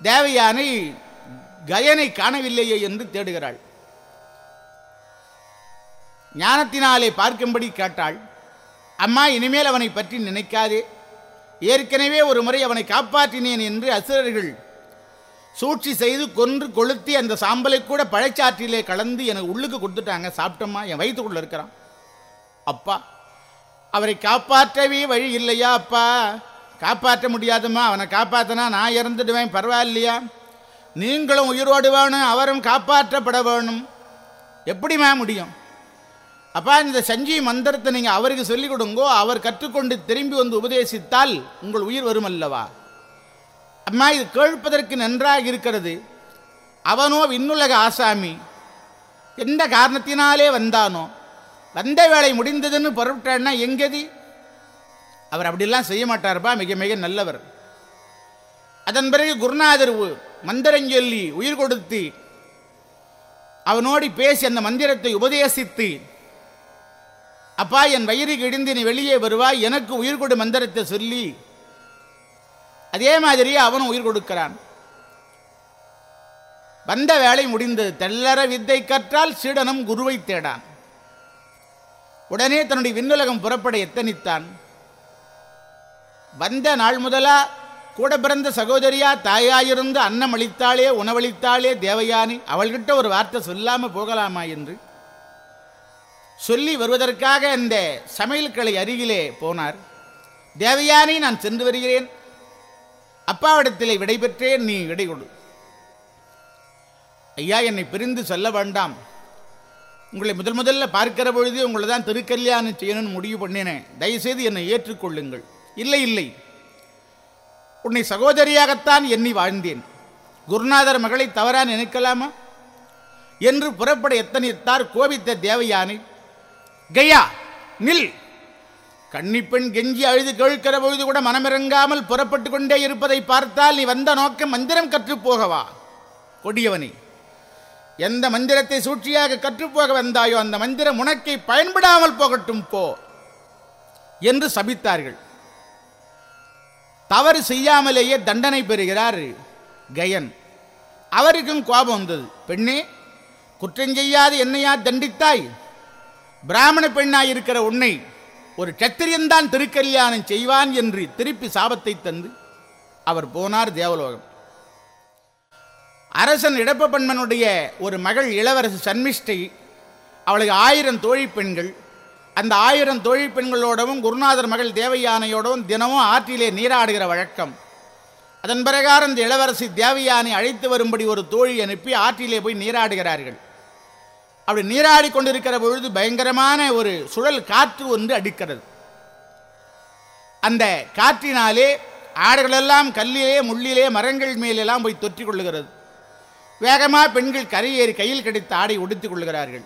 தேவயானை கயனை காணவில்லையே என்று தேடுகிறாள். ஞானத்தினாலே பார்க்கும்படி கேட்டாள். அம்மா இனிமேல் அவனை பற்றி நினைக்காதே. ஏற்கனவே ஒரு முறை அவனை காப்பாற்றினேன் என்று அசுரர்கள் சூழ்ச்சி செய்து கொன்று கொளுத்தி அந்த சாம்பலை கூட பழச்சாற்றிலே கலந்து எனக்கு உள்ளுக்கு கொடுத்துட்டாங்க. சாப்பிட்டோமா? என் வயிற்றுக்குள்ள இருக்கிறான். அப்பா அவரை காப்பாற்றவே வழி இல்லையா அப்பா? காப்பாற்ற முடியாதும்மா. அவனை காப்பாற்றினா நான் இறந்துடுவேன். பரவாயில்லையா? நீங்களும் உயிரோடு வேணும் அவரும் காப்பாற்றப்பட வேணும். எப்படிம்மா முடியும்? அப்பா இந்த சஞ்சி மந்திரத்தை நீங்கள் அவருக்கு சொல்லிக் கொடுங்கோ அவர் கற்றுக்கொண்டு திரும்பி வந்து உபதேசித்தால் உங்கள் உயிர் வரும் அல்லவா அம்மா இது கேட்பதற்கு நன்றாக இருக்கிறது. அவனோ விண்ணுலக ஆசாமி. எந்த காரணத்தினாலே வந்தானோ? வந்த வேலை முடிந்ததுன்னு பொருட்டான்னா எங்கதி? அவர் அப்படிலாம் செய்ய மாட்டார்ப்பா மிக மிக நல்லவர். அதன் பிறகு குருநாதர் உ- மந்திரம் சொல்லி உயிர் கொடுத்து அவனோடு பேசி அந்த மந்திரத்தை உபதேசித்து அப்பா என் வயிறு கிழிந்து நீ வெளியே வருவாய் எனக்கு உயிர் கொடு மந்திரத்தை சொல்லி. அதே மாதிரி அவனும் உயிர் கொடுக்கிறான். வந்த வேலை முடிந்தது. தெல்லற வித்தை கற்றால் சீடனும் குருவை தேடான். உடனே தன்னுடைய விண்ணுலகம் புறப்பட எத்தனித்தான். வந்த நாள் முதலா கூட பிறந்த சகோதரியா தாயாயிருந்து அன்னம் அளித்தாளே உணவளித்தாளே தேவயானி அவள்கிட்ட ஒரு வார்த்தை சொல்லாம போகலாமா என்று சொல்லி வருவதற்காக அந்த சமையல் கலை அருகிலே போனார். தேவயானி நான் சென்று வருகிறேன். அப்பாவிடத்திலே விடை பெற்றேன் நீ விடை கொடு. ஐயா என்னை பிரிந்து சொல்ல வேண்டாம். உங்களை முதல் முதல்ல பார்க்கிற பொழுது உங்களை தான் திருக்கல்யாணம் செய்யணும்னு முடிவு பண்ணினேன். தயவுசெய்து என்னை ஏற்றுக்கொள்ளுங்கள். இல்லை இல்லை. உன்னை சகோதரியாகத்தான் எண்ணி வாழ்ந்தேன். குருநாதர் மகளை தவறா நினைக்கலாமா? என்று புறப்பட எத்தனித்தார் கோபித்த தேவயானை கையா நில். கன்னிப்பெண் கெஞ்சி அழுது கேட்கிற பொழுது கூட மனமிறங்காமல் புறப்பட்டு கொண்டே இருப்பதை பார்த்தால் நீ வந்த நோக்கம் மந்திரம் கற்றுப்போகவா கொடியவனே எந்த மந்திரத்தை சூழ்ச்சியாக கற்றுப்போக வந்தாயோ அந்த மந்திரம் உனக்கை பயன்படாமல் போகட்டும் போ என்று சபித்தார்கள். தவறு செய்யாமலேயே தண்டனை பெறுகிறார் கயன். அவருக்கும் கோபம் வந்தது. பெண்ணே குற்றஞ்செய்யாது என்னையா தண்டித்தாய்? பிராமண பெண்ணாய் இருக்கிற உன்னை ஒரு சத்திரியன்தான் திருக்கல்யாணம் செய்வான் என்று திருப்பி சாபத்தை தந்து அவர் போனார் தேவலோகம். அரசன் இடப்பபன்மனுடைய ஒரு மகள் இளவரசி சன்மிஷ்டை அவளுக்கு ஆயிரம் தோழி பெண்கள். அந்த ஆயிரம் தோழி பெண்களோடவும் குருநாதர் மகள் தேவயானையோடவும் தினமும் ஆற்றிலே நீராடுகிற வழக்கம். அதன் பிரகாரம் இந்த இளவரசி தேவயானை அழைத்து வரும்படி ஒரு தோழி அனுப்பி ஆற்றிலே போய் நீராடுகிறார்கள். அப்படி நீராடி கொண்டிருக்கிற பொழுது பயங்கரமான ஒரு சுழல் காற்று ஒன்று அடிக்கிறது. அந்த காற்றினாலே ஆடுகளெல்லாம் கல்லிலே முள்ளிலே மரங்கள் மேலெல்லாம் போய் தொற்றிக் கொள்ளுகிறது. வேகமாக பெண்கள் கரையேறி கையில் கிடைத்த ஆடை உடுத்திக் கொள்கிறார்கள்.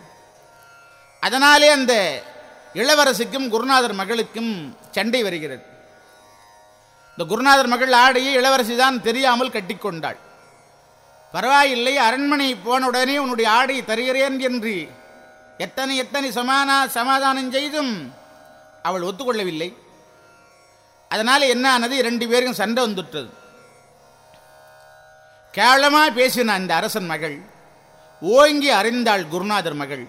அதனாலே அந்த இளவரசிக்கும் குருநாதர் மகளுக்கும் சண்டை வருகிறது. இந்த குருநாதர் மகள் ஆடையை இளவரசி தான் தெரியாமல் கட்டிக்கொண்டாள் பரவாயில்லை அரண்மனை போன உடனே உன்னுடைய ஆடை தருகிறேன் என்று. எத்தனை எத்தனை சமானா சமாதானம் செய்தும் அவள் ஒத்துக்கொள்ளவில்லை. அதனால் என்ன ஆனது இரண்டு பேருக்கும் சண்டை வந்துட்டது கேவலமாக பேசின அந்த அரசன் மகள் ஓங்கி அறிந்தாள் குருநாதர் மகள்.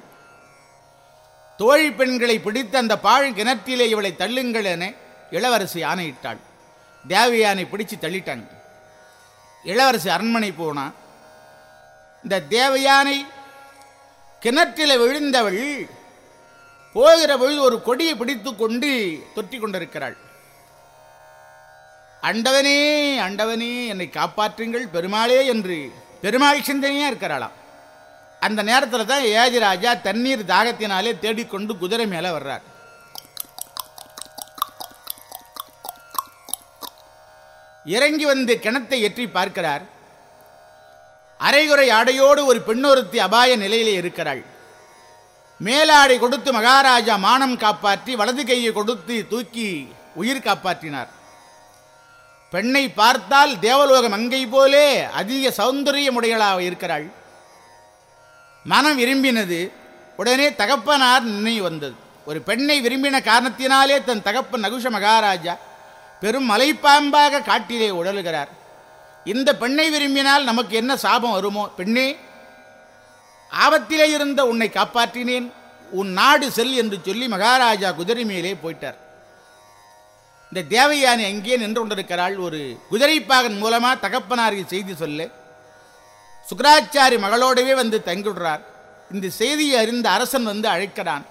தோழி பெண்களை பிடித்து அந்த பாழ் கிணற்றிலே இவளை தள்ளுங்கள் என இளவரசி ஆணையிட்டாள். தேவயானை பிடிச்சு தள்ளிட்டாங்க. இளவரசி அரண்மனை போனான் இந்த தேவயானை கிணற்றில் விழுந்தவள் போகிற பொழுது ஒரு கொடியை பிடித்து கொண்டு தொற்றி கொண்டிருக்கிறாள். அண்டவனே அண்டவனே என்னை காப்பாற்றுங்கள் பெருமாளே என்று பெருமாள் சிந்தனையாக இருக்கிறாளாம். அந்த நேரத்தில் தான் ஏஜராஜா தண்ணீர் தாகத்தினாலே தேடிக்கொண்டு குதிரை மேலே வர்றார். இறங்கி வந்து கிணத்தை எற்றி பார்க்கிறார். அரைகுறை ஆடையோடு ஒரு பெண்ணொருத்தி அபாய நிலையிலே இருக்கிறாள். மேலாடை கொடுத்து மகாராஜா மானம் காப்பாற்றி வலது கையை கொடுத்து தூக்கி உயிர் காப்பாற்றினார். பெண்ணை பார்த்தால் தேவலோக மங்கை போலே அதிக சௌந்தரியமுடையளாக இருக்கிறாள். மனம் விரும்பினது உடனே தகப்பனார் நினைவு வந்தது. ஒரு பெண்ணை விரும்பின காரணத்தினாலே தன் தகப்பன் நகுஷ மகாராஜா பெரும் மலைப்பாம்பாக காட்டிலே உடலுகிறார். இந்த பெண்ணை விரும்பினால் நமக்கு என்ன சாபம் வருமோ? பெண்ணே ஆபத்திலே இருந்த உன்னை காப்பாற்றினேன். உன் நாடு செல் என்று சொல்லி மகாராஜா குதிரை மேலே போயிட்டார். இந்த தேவயானி அங்கே நின்று கொண்டிருக்கிறாள். ஒரு குதிரைப்பாகன் மூலமாக தகப்பனாருக்கு செய்தி சொல்ல சுக்கராச்சாரி மகளோடவே வந்து தங்கிவிடுறார். இந்த செய்தியை அறிந்த அரசன் வந்து அழைக்கிறான்.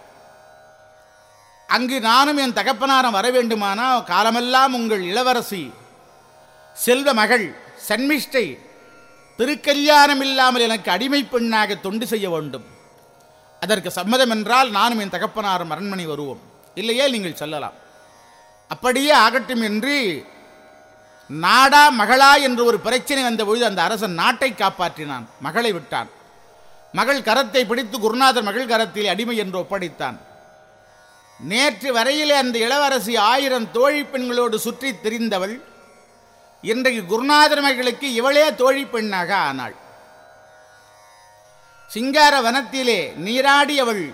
அங்கு நானும் என் தகப்பனாரம் வர வேண்டுமானால் காலமெல்லாம் உங்கள் இளவரசி செல்வ மகள் சன்மிஷ்டை திருக்கல்யாணம் இல்லாமல் எனக்கு அடிமை பெண்ணாக தொண்டு செய்ய வேண்டும். அதற்கு சம்மதம் என்றால் நானும் என் தகப்பனாரும் அரண்மனை வருவோம். இல்லையே நீங்கள் சொல்லலாம். அப்படியே ஆகட்டும் என்று நாடா மகளா என்று ஒரு பிரச்சனை வந்தபொழுது அந்த அரசன் நாட்டை காப்பாற்றினான். மகளை விட்டான். மகள் கரத்தை பிடித்து குருநாதர் மகள் கரத்தில் அடிமை என்று ஒப்படைத்தான். நேற்று வரையிலே அந்த இளவரசி ஆயிரம் தோழி பெண்களோடு சுற்றி திரிந்தவள் இன்றைக்கு குருநாதர் மகளுக்கு இவளே தோழி பெண்ணாக ஆனாள். சிங்கார வனத்திலே நீராடி அவள்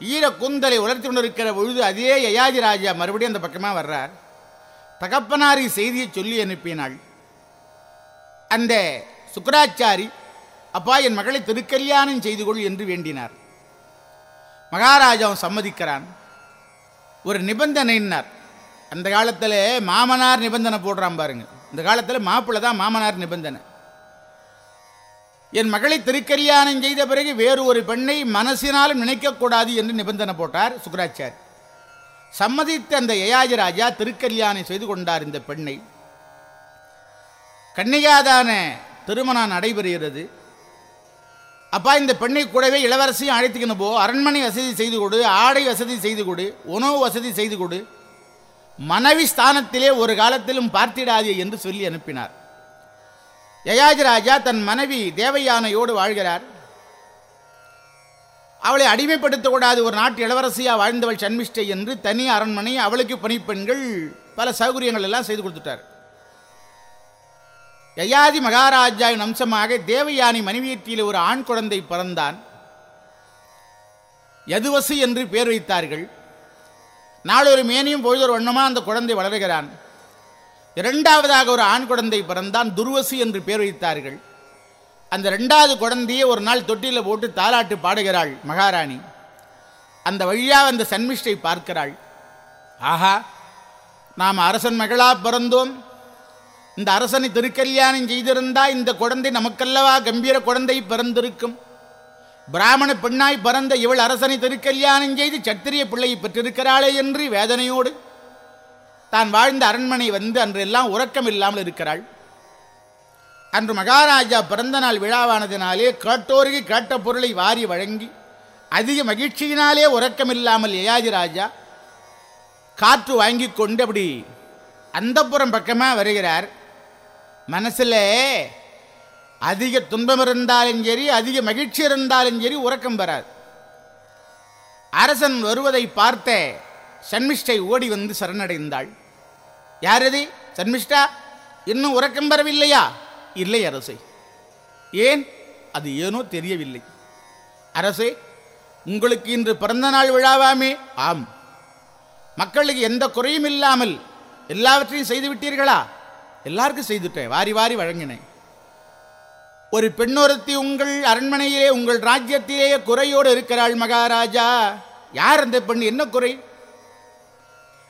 ஈர குந்தலை உலர்த்தி கொண்டிருக்கிற பொழுது அதே யயாதி ராஜா மறுபடியும் அந்த பக்கமாக வர்றார். தகப்பனாரி செய்தியை சொல்லி அனுப்பினாள். அந்த சுக்கராச்சாரி அப்பா என் மகளை திருக்கல்யாணம் செய்து கொள் என்று வேண்டினார். மகாராஜாவும் சம்மதிக்கிறான். ஒரு நிபந்தனைன்னார். அந்த காலத்தில் மாமனார் நிபந்தனை போடுறான் பாருங்க. இந்த காலத்தில் மாப்பிள்ளை தான் மாமனார் நிபந்தனை. என் மகளை திருக்கரியானம் செய்த பிறகு வேறு ஒரு பெண்ணை மனசினாலும் நினைக்கக்கூடாது என்று நிபந்தனை போட்டார் சுக்கராச்சாரி. சம்மதித்த அந்த யயாஜராஜா திருக்கல்யாணம் செய்து கொண்டார் இந்த பெண்ணை. கன்னிகாதான திருமணம் நடைபெறுகிறது. அப்பா இந்த பெண்ணை கூடவே இளவரசியும் அழைத்துக்கணும் போ. அரண்மனை வசதி செய்து கொடு ஆடை வசதி செய்து கொடு உணவு வசதி செய்து கொடு. மனைவி ஸ்தானத்திலே ஒரு காலத்திலும் பார்த்திடாதே என்று சொல்லி அனுப்பினார். யயாஜராஜா தன் மனைவி தேவயானையோடு வாழ்கிறார். அவளை அடிமைப்படுத்தக்கூடாது ஒரு நாட்டு இளவரசியாக வாழ்ந்தவள் சன்மிஷ்டை என்று தனி அரண்மனை அவளுக்கு பணிப்பெண்கள் பல சௌகரியங்கள் எல்லாம் செய்து கொடுத்துட்டார். யயாதி மகாராஜாவின் அம்சமாக தேவயானி மனைவியற்றியில் ஒரு ஆண் குழந்தை பிறந்தான். யதுவசு என்று பேர் வைத்தார்கள். நாளொரு மேனியும் பொழுதொரு வண்ணமாக அந்த குழந்தை வளருகிறான். இரண்டாவதாக ஒரு ஆண் குழந்தை பிறந்தான் துர்வசு என்று பேர் வைத்தார்கள். அந்த ரெண்டாவது குழந்தையை ஒரு நாள் தொட்டியில் போட்டு தாலாட்டு பாடுகிறாள் மகாராணி. அந்த வழியாக அந்த சன்மிஷ்டை பார்க்கிறாள். ஆஹா நாம் அரசன் மகளா பிறந்தோம். இந்த அரசனை திருக்கல்யாணம் செய்திருந்தா இந்த குழந்தை நமக்கல்லவா கம்பீர குழந்தை பிறந்திருக்கும்? பிராமண பெண்ணாய் பிறந்த இவள் அரசனை திருக்கல்யாணம் செய்து சத்திரிய பிள்ளையை பெற்றிருக்கிறாளே என்று வேதனையோடு தான் வாழ்ந்த அரண்மனை வந்து அன்றெல்லாம் உறக்கம் இல்லாமல் இருக்கிறாள். அன்று மகாராஜா பிறந்த நாள் விழாவானதினாலே கேட்டோருக்கு கேட்ட பொருளை வாரி வழங்கி அதிக மகிழ்ச்சியினாலே உறக்கமில்லாமல் யயாதி ராஜா காற்று வாங்கி கொண்டு அப்படி அந்தப்புறம் பக்கமாக வருகிறார். மனசில் அதிக துன்பம் இருந்தாலும் சரி அதிக மகிழ்ச்சி இருந்தாலும் சரி உறக்கம் வராது. அரசன் வருவதை பார்த்த சன்மிஷ்டை ஓடி வந்து சரணடைந்தாள். யாரது? சன்மிஷ்டா? இன்னும் உறக்கம் வரவில்லையா? இல்லை அரசே. ஏன்? அது ஏனோ தெரியவில்லை. அரசே உங்களுக்கு இன்று பிறந்த நாள் விழாவாமே? ஆம். மக்களுக்கு எந்த குறையும் இல்லாமல் எல்லாவற்றையும் செய்து விட்டீர்களா எல்லாருக்கும் செய்துட்டேன். வாரி வாரி வழங்கினேன். ஒரு பெண்ணொருத்தி உங்கள் அரண்மனையிலே உங்கள் ராஜ்யத்திலேயே குறையோடு இருக்கிறாள் மகாராஜா. யார் அந்த பெண்? என்ன குறை?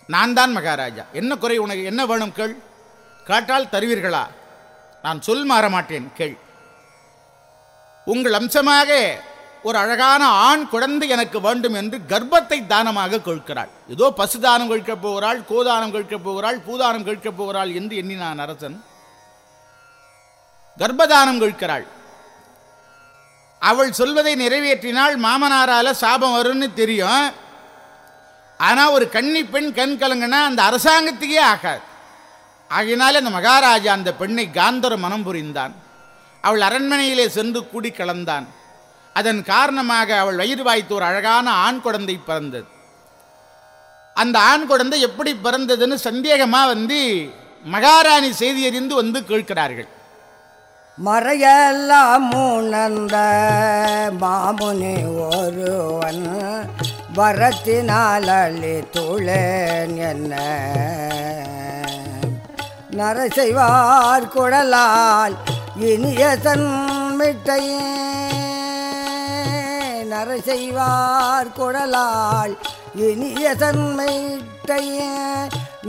நான் தான் மகாராஜா. என்ன குறை உனக்கு? என்ன வேணும் கேள். காட்டால் தருவீர்களா? நான் சொல் மாற மாட்டேன் கேள். உங்கள் அம்சமாக ஒரு அழகான ஆண் குழந்தை எனக்கு வேண்டும் என்று கர்ப்பத்தை தானமாக கொள்கிறாள். ஏதோ பசுதானம் கழிக்கப் போகிறாள் கோதானம் கழிக்கப் போகிறாள் பூதானம் கழிக்கப் போகிறாள் என்று எண்ணினான் அரசன். கர்ப்பதானம் கொள்கிறாள். அவள் சொல்வதை நிறைவேற்றினால் மாமனாரால சாபம் வரும்னு தெரியும். ஆனால் ஒரு கன்னி பெண் கண் கலங்கினா அந்த அரசாங்கத்துக்கே ஆகாது. ஆகினால அந்த மகாராஜா அந்த பெண்ணை காந்தர மனம் புரிந்தான். அவள் அரண்மனையிலே சென்று கூடி கலந்தான். அதன் காரணமாக அவள் வயிறு வாய்த்து ஒரு அழகான ஆண் குழந்தை பிறந்தது. அந்த ஆண் குழந்தை எப்படி பிறந்ததுன்னு சந்தேகமாக வந்து மகாராணி செய்தி அறிந்து வந்து கேட்கிறார்கள். மறையெல்லாம் உணர்ந்த மாமுனி ஒருவன் வரத்தினால் அள்ளி தூளேன் என்ன நரசெய்வார் குடலால் இனிய தன்மிட்டையே நரசெய்வார் குடலால் இனிய தன்மைட்டையே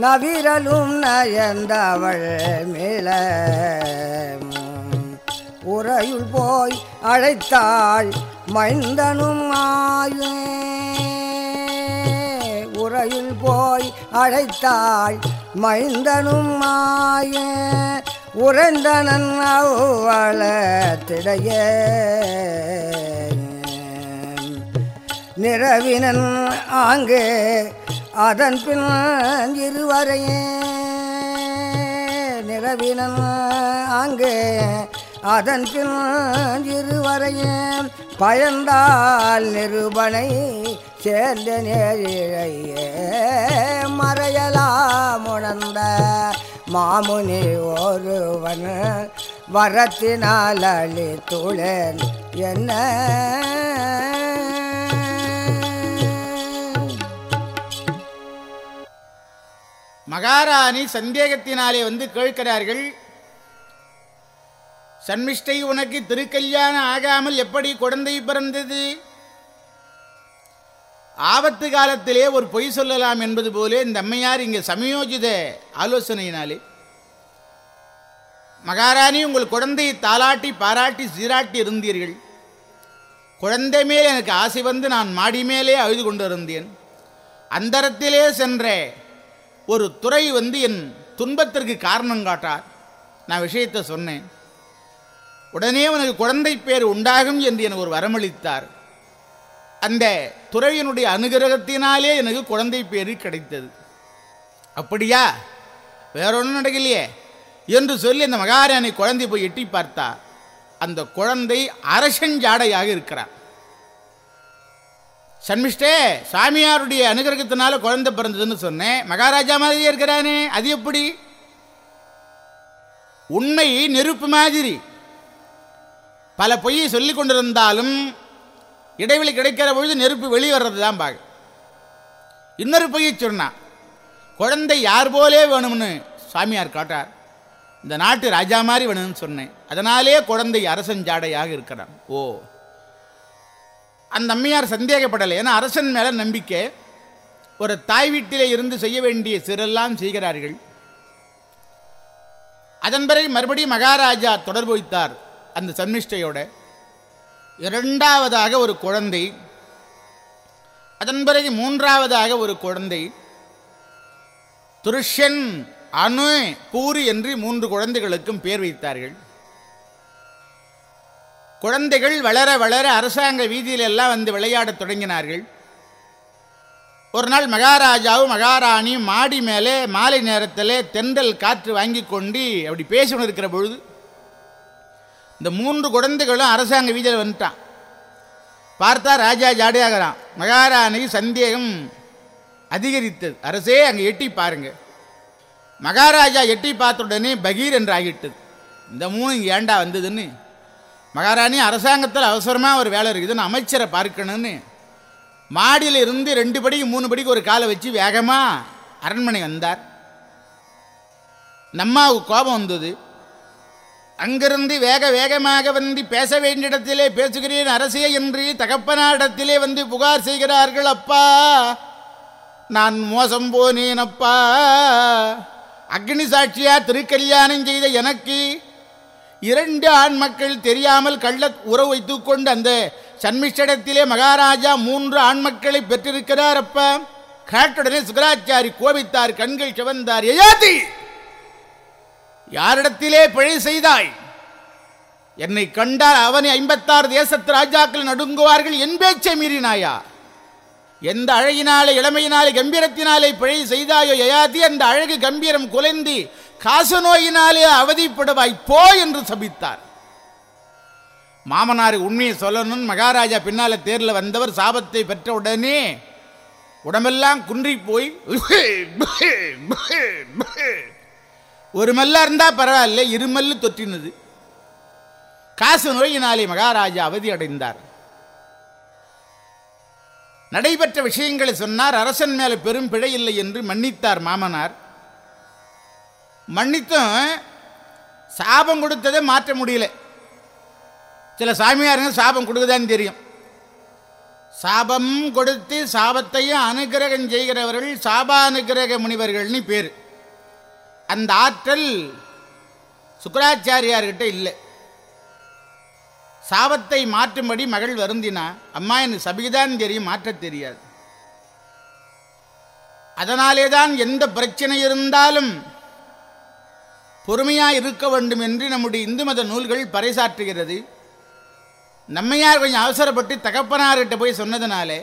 நவிரலும் நயந்தவள் மேல. உறையுள் போய் அழைத்தாள் மைந்தனும் ஆயே. உறையுள் போய் அழைத்தாள் மைந்தனும் ஆயே. உறைந்தனன் அவ்வளத்திடையே நிறவினன் ஆங்கே அதன் பின் இருவரையே. நிறவினன் ஆங்கே அதன் பின் இருவரையே பயந்தால் நிருபனை சேர்ந்த நேரிழையே மறையலாம் உணர்ந்த மாமுனி ஒருவன் வரத்தினால் அழித்துளேன் என்ன? மகாராணி சந்தேகத்தினாலே வந்து கேட்கிறார்கள் சன்மிஷ்டை உனக்கு திருக்கல்யாணம் ஆகாமல் எப்படி குழந்தை பிறந்தது? ஆபத்து காலத்திலே ஒரு பொய் சொல்லலாம் என்பது போலே இந்த அம்மையார் இங்கே சமயோஜித ஆலோசனையினாலே மகாராணி உங்கள் குழந்தையை தாலாட்டி பாராட்டி சீராட்டி இருந்தீர்கள். குழந்தை மேல் எனக்கு ஆசை வந்து நான் மாடி மேலே அழுது கொண்டிருந்தேன். அந்தரத்திலே சென்ற ஒரு துறை வந்து என் துன்பத்திற்கு காரணம் காட்டார். நான் விஷயத்தை சொன்னேன். உடனே உனக்கு குழந்தை பேர் உண்டாகும் என்று எனக்கு ஒரு வரமளித்தார். அந்த துறையினுடைய அனுகிரகத்தினாலே எனக்கு குழந்தை பேர் கிடைத்தது. அப்படியா? வேற ஒன்றும் நடக்கலையே. என்று சொல்லி அந்த மகாராணி குழந்தை போய் எட்டி பார்த்தா அந்த குழந்தை அரசஞ்சாடையாக இருக்கிறார் சன்மிஷ்டே சாமியாருடைய அனுகிரகத்தினால குழந்தை பிறந்ததுன்னு சொன்னேன். மகாராஜா மாதிரியே இருக்கிறானே அது எப்படி? உண்மை நெருப்பு மாதிரி. பல பொய்யை சொல்லி கொண்டிருந்தாலும் இடைவெளி கிடைக்கிற பொழுது நெருப்பு வெளிவர்றது தான் பாக. இன்னொரு பொய்யை சொன்னான் குழந்தை யார் போலே வேணும்னு சாமியார் காட்டார். இந்த நாட்டு ராஜா மாதிரி வேணும்னு சொன்னேன். அதனாலே குழந்தை அரசன் ஜாடையாக இருக்கிறான். ஓ. அந்த அம்மையார் சந்தேகப்படலை. ஏன்னா அரசன் மேல நம்பிக்கை. ஒரு தாய் வீட்டிலே இருந்து செய்ய வேண்டிய சிறெல்லாம் செய்கிறார்கள். அதன் பிறகு மறுபடியும் மகாராஜா தொடர்பு வைத்தார். அந்த சன்மிஷ்டையோட இரண்டாவதாக ஒரு குழந்தை அதன் பிறகு மூன்றாவதாக ஒரு குழந்தை துருஷன் அணு பூரி என்று மூன்று குழந்தைகளுக்கும் பேர் வைத்தார்கள். குழந்தைகள் வளர வளர அரசாங்க வீதியிலெல்லாம் வந்து விளையாடத் தொடங்கினார்கள். ஒரு நாள் மகாராஜாவும் மகாராணியும் மாடி மேலே மாலை நேரத்தில் தென்றல் காற்று வாங்கி கொண்டு அப்படி பேசணும் இருக்கிற பொழுது இந்த மூன்று குழந்தைகளும் அரசாங்க வீதியில் வந்துட்டான். பார்த்தா ராஜா ஜாடையாகிறான். மகாராணி சந்தேகம் அதிகரித்தது. அரசே அங்கே எட்டி பாருங்க. மகாராஜா எட்டி பார்த்த உடனே பகீர் என்று ஆகிட்டது. இந்த மூணு இங்கே ஏண்டா வந்ததுன்னு? மகாராணி அரசாங்கத்தில் அவசரமாக ஒரு வேலை இருக்குதுன்னு அமைச்சரை பார்க்கணும்னு. மாடியில் இருந்து ரெண்டு படிக்கு மூணு படிக்கு ஒரு காலை வச்சு வேகமாக அரண்மனை வந்தார். நம்மாவுக்கு கோபம் வந்தது. அங்கிருந்து வேக வேகமாக வந்து பேச வேண்டிய இடத்திலே பேசுகிறேன் அரசே என்று தகப்பனாரிடத்திலே வந்து புகார் செய்கிறார்கள் அப்பா. நான் மோசம் போனேன் அப்பா. அக்னி சாட்சியா திருக்கல்யாணம் செய்த எனக்கு இரண்டு ஆண் மக்கள் தெரியாமல் கள்ள உறவு வைத்துக் கொண்டு அந்த சன்மிஷடத்திலே மகாராஜா மூன்று ஆண் மக்களை பெற்றிருக்கிறார் அப்ப. கேட்டுடனே சுகராச்சாரி கோபித்தார் கண்கள் சிவந்தார் எயாதி யாரிடத்திலே பிழை செய்தாய்? என்னை கண்டால் அவனை ஐம்பத்தாறு தேசத்து ராஜாக்கள் நடுங்குவார்கள் என் பேச்சை மீறினாயா? எந்த அழகினாலே இளமையினாலே கம்பீரத்தினாலே பிழை செய்தாயோ யயாதி? அந்த அழகு கம்பீரம் குலைந்து காச நோயினாலே அவதிப்படுவாய் போ என்று சபித்தார். மாமனார் உண்மையை சொல்லணும்னு மகாராஜா பின்னால தேர்ல வந்தவர் சாபத்தை பெற்ற உடனே உடம்பெல்லாம் குன்றி போய் *laughs* ஒரு மல்லா இருந்தால் பரவாயில்ல இருமல் தொற்றினது. காசு நோயினாலே மகாராஜா அவதி அடைந்தார். நடைபெற்ற விஷயங்களை சொன்னார் அரசன் மேலே பெரும் பிழை இல்லை என்று மன்னித்தார் மாமனார். மன்னித்தும் சாபம் கொடுத்ததை மாற்ற முடியல. சில சாமியாருங்க சாபம் கொடுக்குதான்னு தெரியும். சாபம் கொடுத்து சாபத்தையும் அனுகிரகம் செய்கிறவர்கள் சாபானுகிரக முனிவர்கள்னு பேர். அந்த ஆற்றல் சுக்கராச்சாரியார்கிட்ட இல்லை. சாபத்தை மாற்றும்படி மகள் வருந்தினா அம்மா எனக்கு சபிதான் தெரியும் மாற்ற தெரியாது. அதனாலே தான் எந்த பிரச்சனை இருந்தாலும் பொறுமையாக இருக்க வேண்டும் என்று நம்முடைய இந்து மத நூல்கள் பறைசாற்றுகிறது. நம்மையார் கொஞ்சம் அவசரப்பட்டு தகப்பனார்கிட்ட போய் சொன்னதுனாலே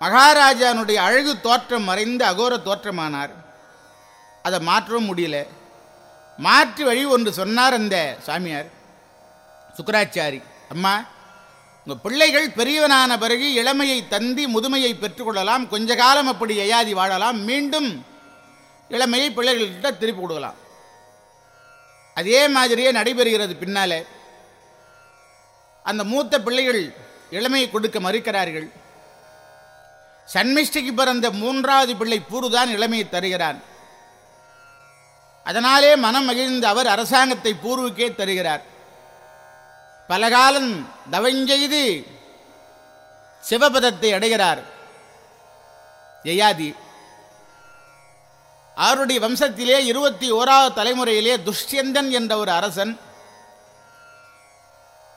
மகாராஜானுடைய அழகு தோற்றம் மறைந்து அகோர தோற்றமானார். அதை மாற்றவும் முடியல. மாற்று வழி ஒன்று சொன்னார் அந்த சாமியார். சுக்கராச்சாரி அம்மா உங்கள் பிள்ளைகள் பெரியவனான பிறகு இளமையை தந்தி முதுமையை பெற்றுக்கொள்ளலாம். கொஞ்ச காலம் அப்படி எயாதி வாழலாம். மீண்டும் இளமையை பிள்ளைகள்கிட்ட திருப்பி கொடுக்கலாம். அதே மாதிரியே நடைபெறுகிறது பின்னாலே. அந்த மூத்த பிள்ளைகள் இளமையை கொடுக்க மறுக்கிறார்கள். சன்மிஷ்டிக்கு பிறந்த மூன்றாவது பிள்ளை பூருதான் இளமையை தருகிறான். அதனாலே மனம் மகிழ்ந்த அவர் அரசாங்கத்தை பூர்வுக்கே தருகிறார். பலகாலம் தவஞ்செய்து சிவபதத்தை அடைகிறார். யயாதி அவருடைய வம்சத்திலே இருபத்தி ஓராவது தலைமுறையிலே துஷ்யந்தன் என்ற ஒரு அரசன்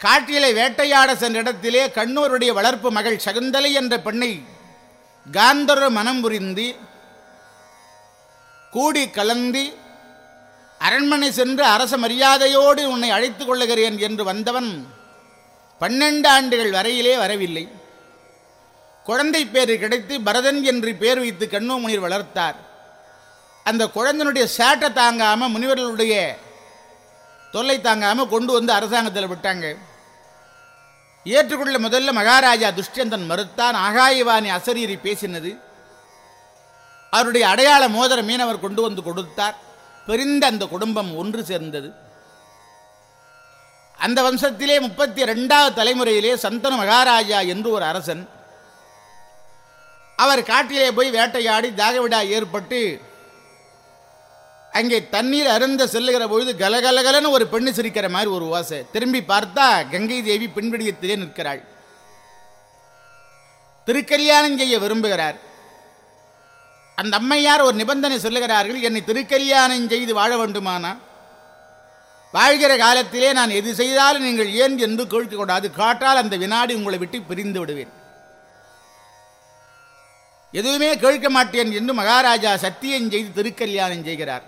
காட்டிலே வேட்டையாட சென்ற இடத்திலே கண்ணூருடைய வளர்ப்பு மகள் சகுந்தலை என்ற பெண்ணை காந்தர மனம் புரிந்து கூடி கலந்து அரண்மனை சென்று அரச மரியாதையோடு உன்னை அழைத்துக் கொள்ளுகிறேன் என்று வந்தவன் பன்னெண்டு ஆண்டுகள் வரையிலே வரவில்லை. குழந்தை பேர் கிடைத்து பரதன் என்று பேர் வைத்து கண்ணோமுனிர் வளர்த்தார். அந்த குழந்தைனுடைய சேட்டை தாங்காமல் முனிவர்களுடைய தொல்லை தாங்காமல் கொண்டு வந்து அரசாங்கத்தில் விட்டாங்க. ஏற்றுக்கொள்ள முதல்ல மகாராஜா துஷ்யந்தன் மறுத்தான் ஆகாயவாணி அசரீரி பேசினது. அவருடைய அடையாள மோதிர மீனவர் கொண்டு வந்து கொடுத்தார். பிரிந்த அந்த குடும்பம் ஒன்று சேர்ந்தது. அந்த வம்சத்திலே முப்பத்தி ரெண்டாவது தலைமுறையிலே சந்தனு மகாராஜா என்று ஒரு அரசன் அவர் காட்டிலே போய் வேட்டையாடி தாகவிடா ஏற்பட்டு அங்கே தண்ணீர் அருந்த செல்லுகிற பொழுது கலகலகலன்னு ஒரு பெண்ணு சிரிக்கிற மாதிரி ஒரு ஓசை. திரும்பி பார்த்தா கங்கை தேவி பின்விடியத்திலே நிற்கிறாள். திருக்கல்யாணம் செய்ய விரும்புகிறார். அந்த அம்மையார் ஒரு நிபந்தனை சொல்லுகிறார்கள் என்னை திருக்கல்யாணம் செய்து வாழ வேண்டுமானா? வாழ்கிற காலத்திலே நான் எது செய்தாலும் நீங்கள் ஏன் என்று கேட்கக்கூடாது காட்டால் அந்த வினாடி உங்களை விட்டு பிரிந்து விடுவேன். எதுவுமே கேட்க மாட்டேன் என்று மகாராஜா சத்தியம் செய்து திருக்கல்யாணம் செய்கிறார்.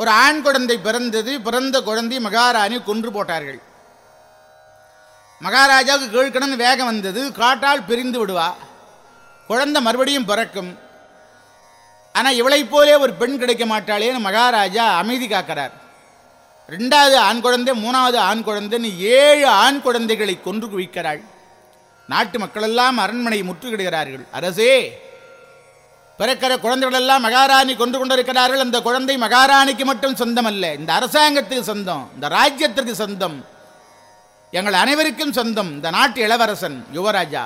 ஒரு ஆண் குழந்தை பிறந்தது பிறந்த குழந்தை மகாராணி கொன்று போட்டார்கள். மகாராஜாவுக்கு கேட்கணும்னு வேகம் வந்தது காட்டால் பிரிந்து விடுவா? குழந்தை மறுபடியும் பிறக்கும். ஆனால் இவளைப் போலே ஒரு பெண் கிடைக்க மாட்டாளேன்னு மகாராஜா அமைதி காக்கிறார். ரெண்டாவது ஆண் குழந்தை மூணாவது ஆண் குழந்தைன்னு ஏழு ஆண் குழந்தைகளை கொன்று குவிக்கிறாள். நாட்டு மக்களெல்லாம் அரண்மனை முற்றுகிடுகிறார்கள் அரசே பிறக்கிற குழந்தைகளெல்லாம் மகாராணி கொண்டு கொண்டிருக்கிறார்கள். அந்த குழந்தை மகாராணிக்கு மட்டும் சொந்தம் அல்ல இந்த அரசாங்கத்துக்கு சொந்தம் இந்த ராஜ்யத்திற்கு சொந்தம். எங்கள் அனைவருக்கும் சொந்தம் இந்த நாட்டு இளவரசன் யுவராஜா.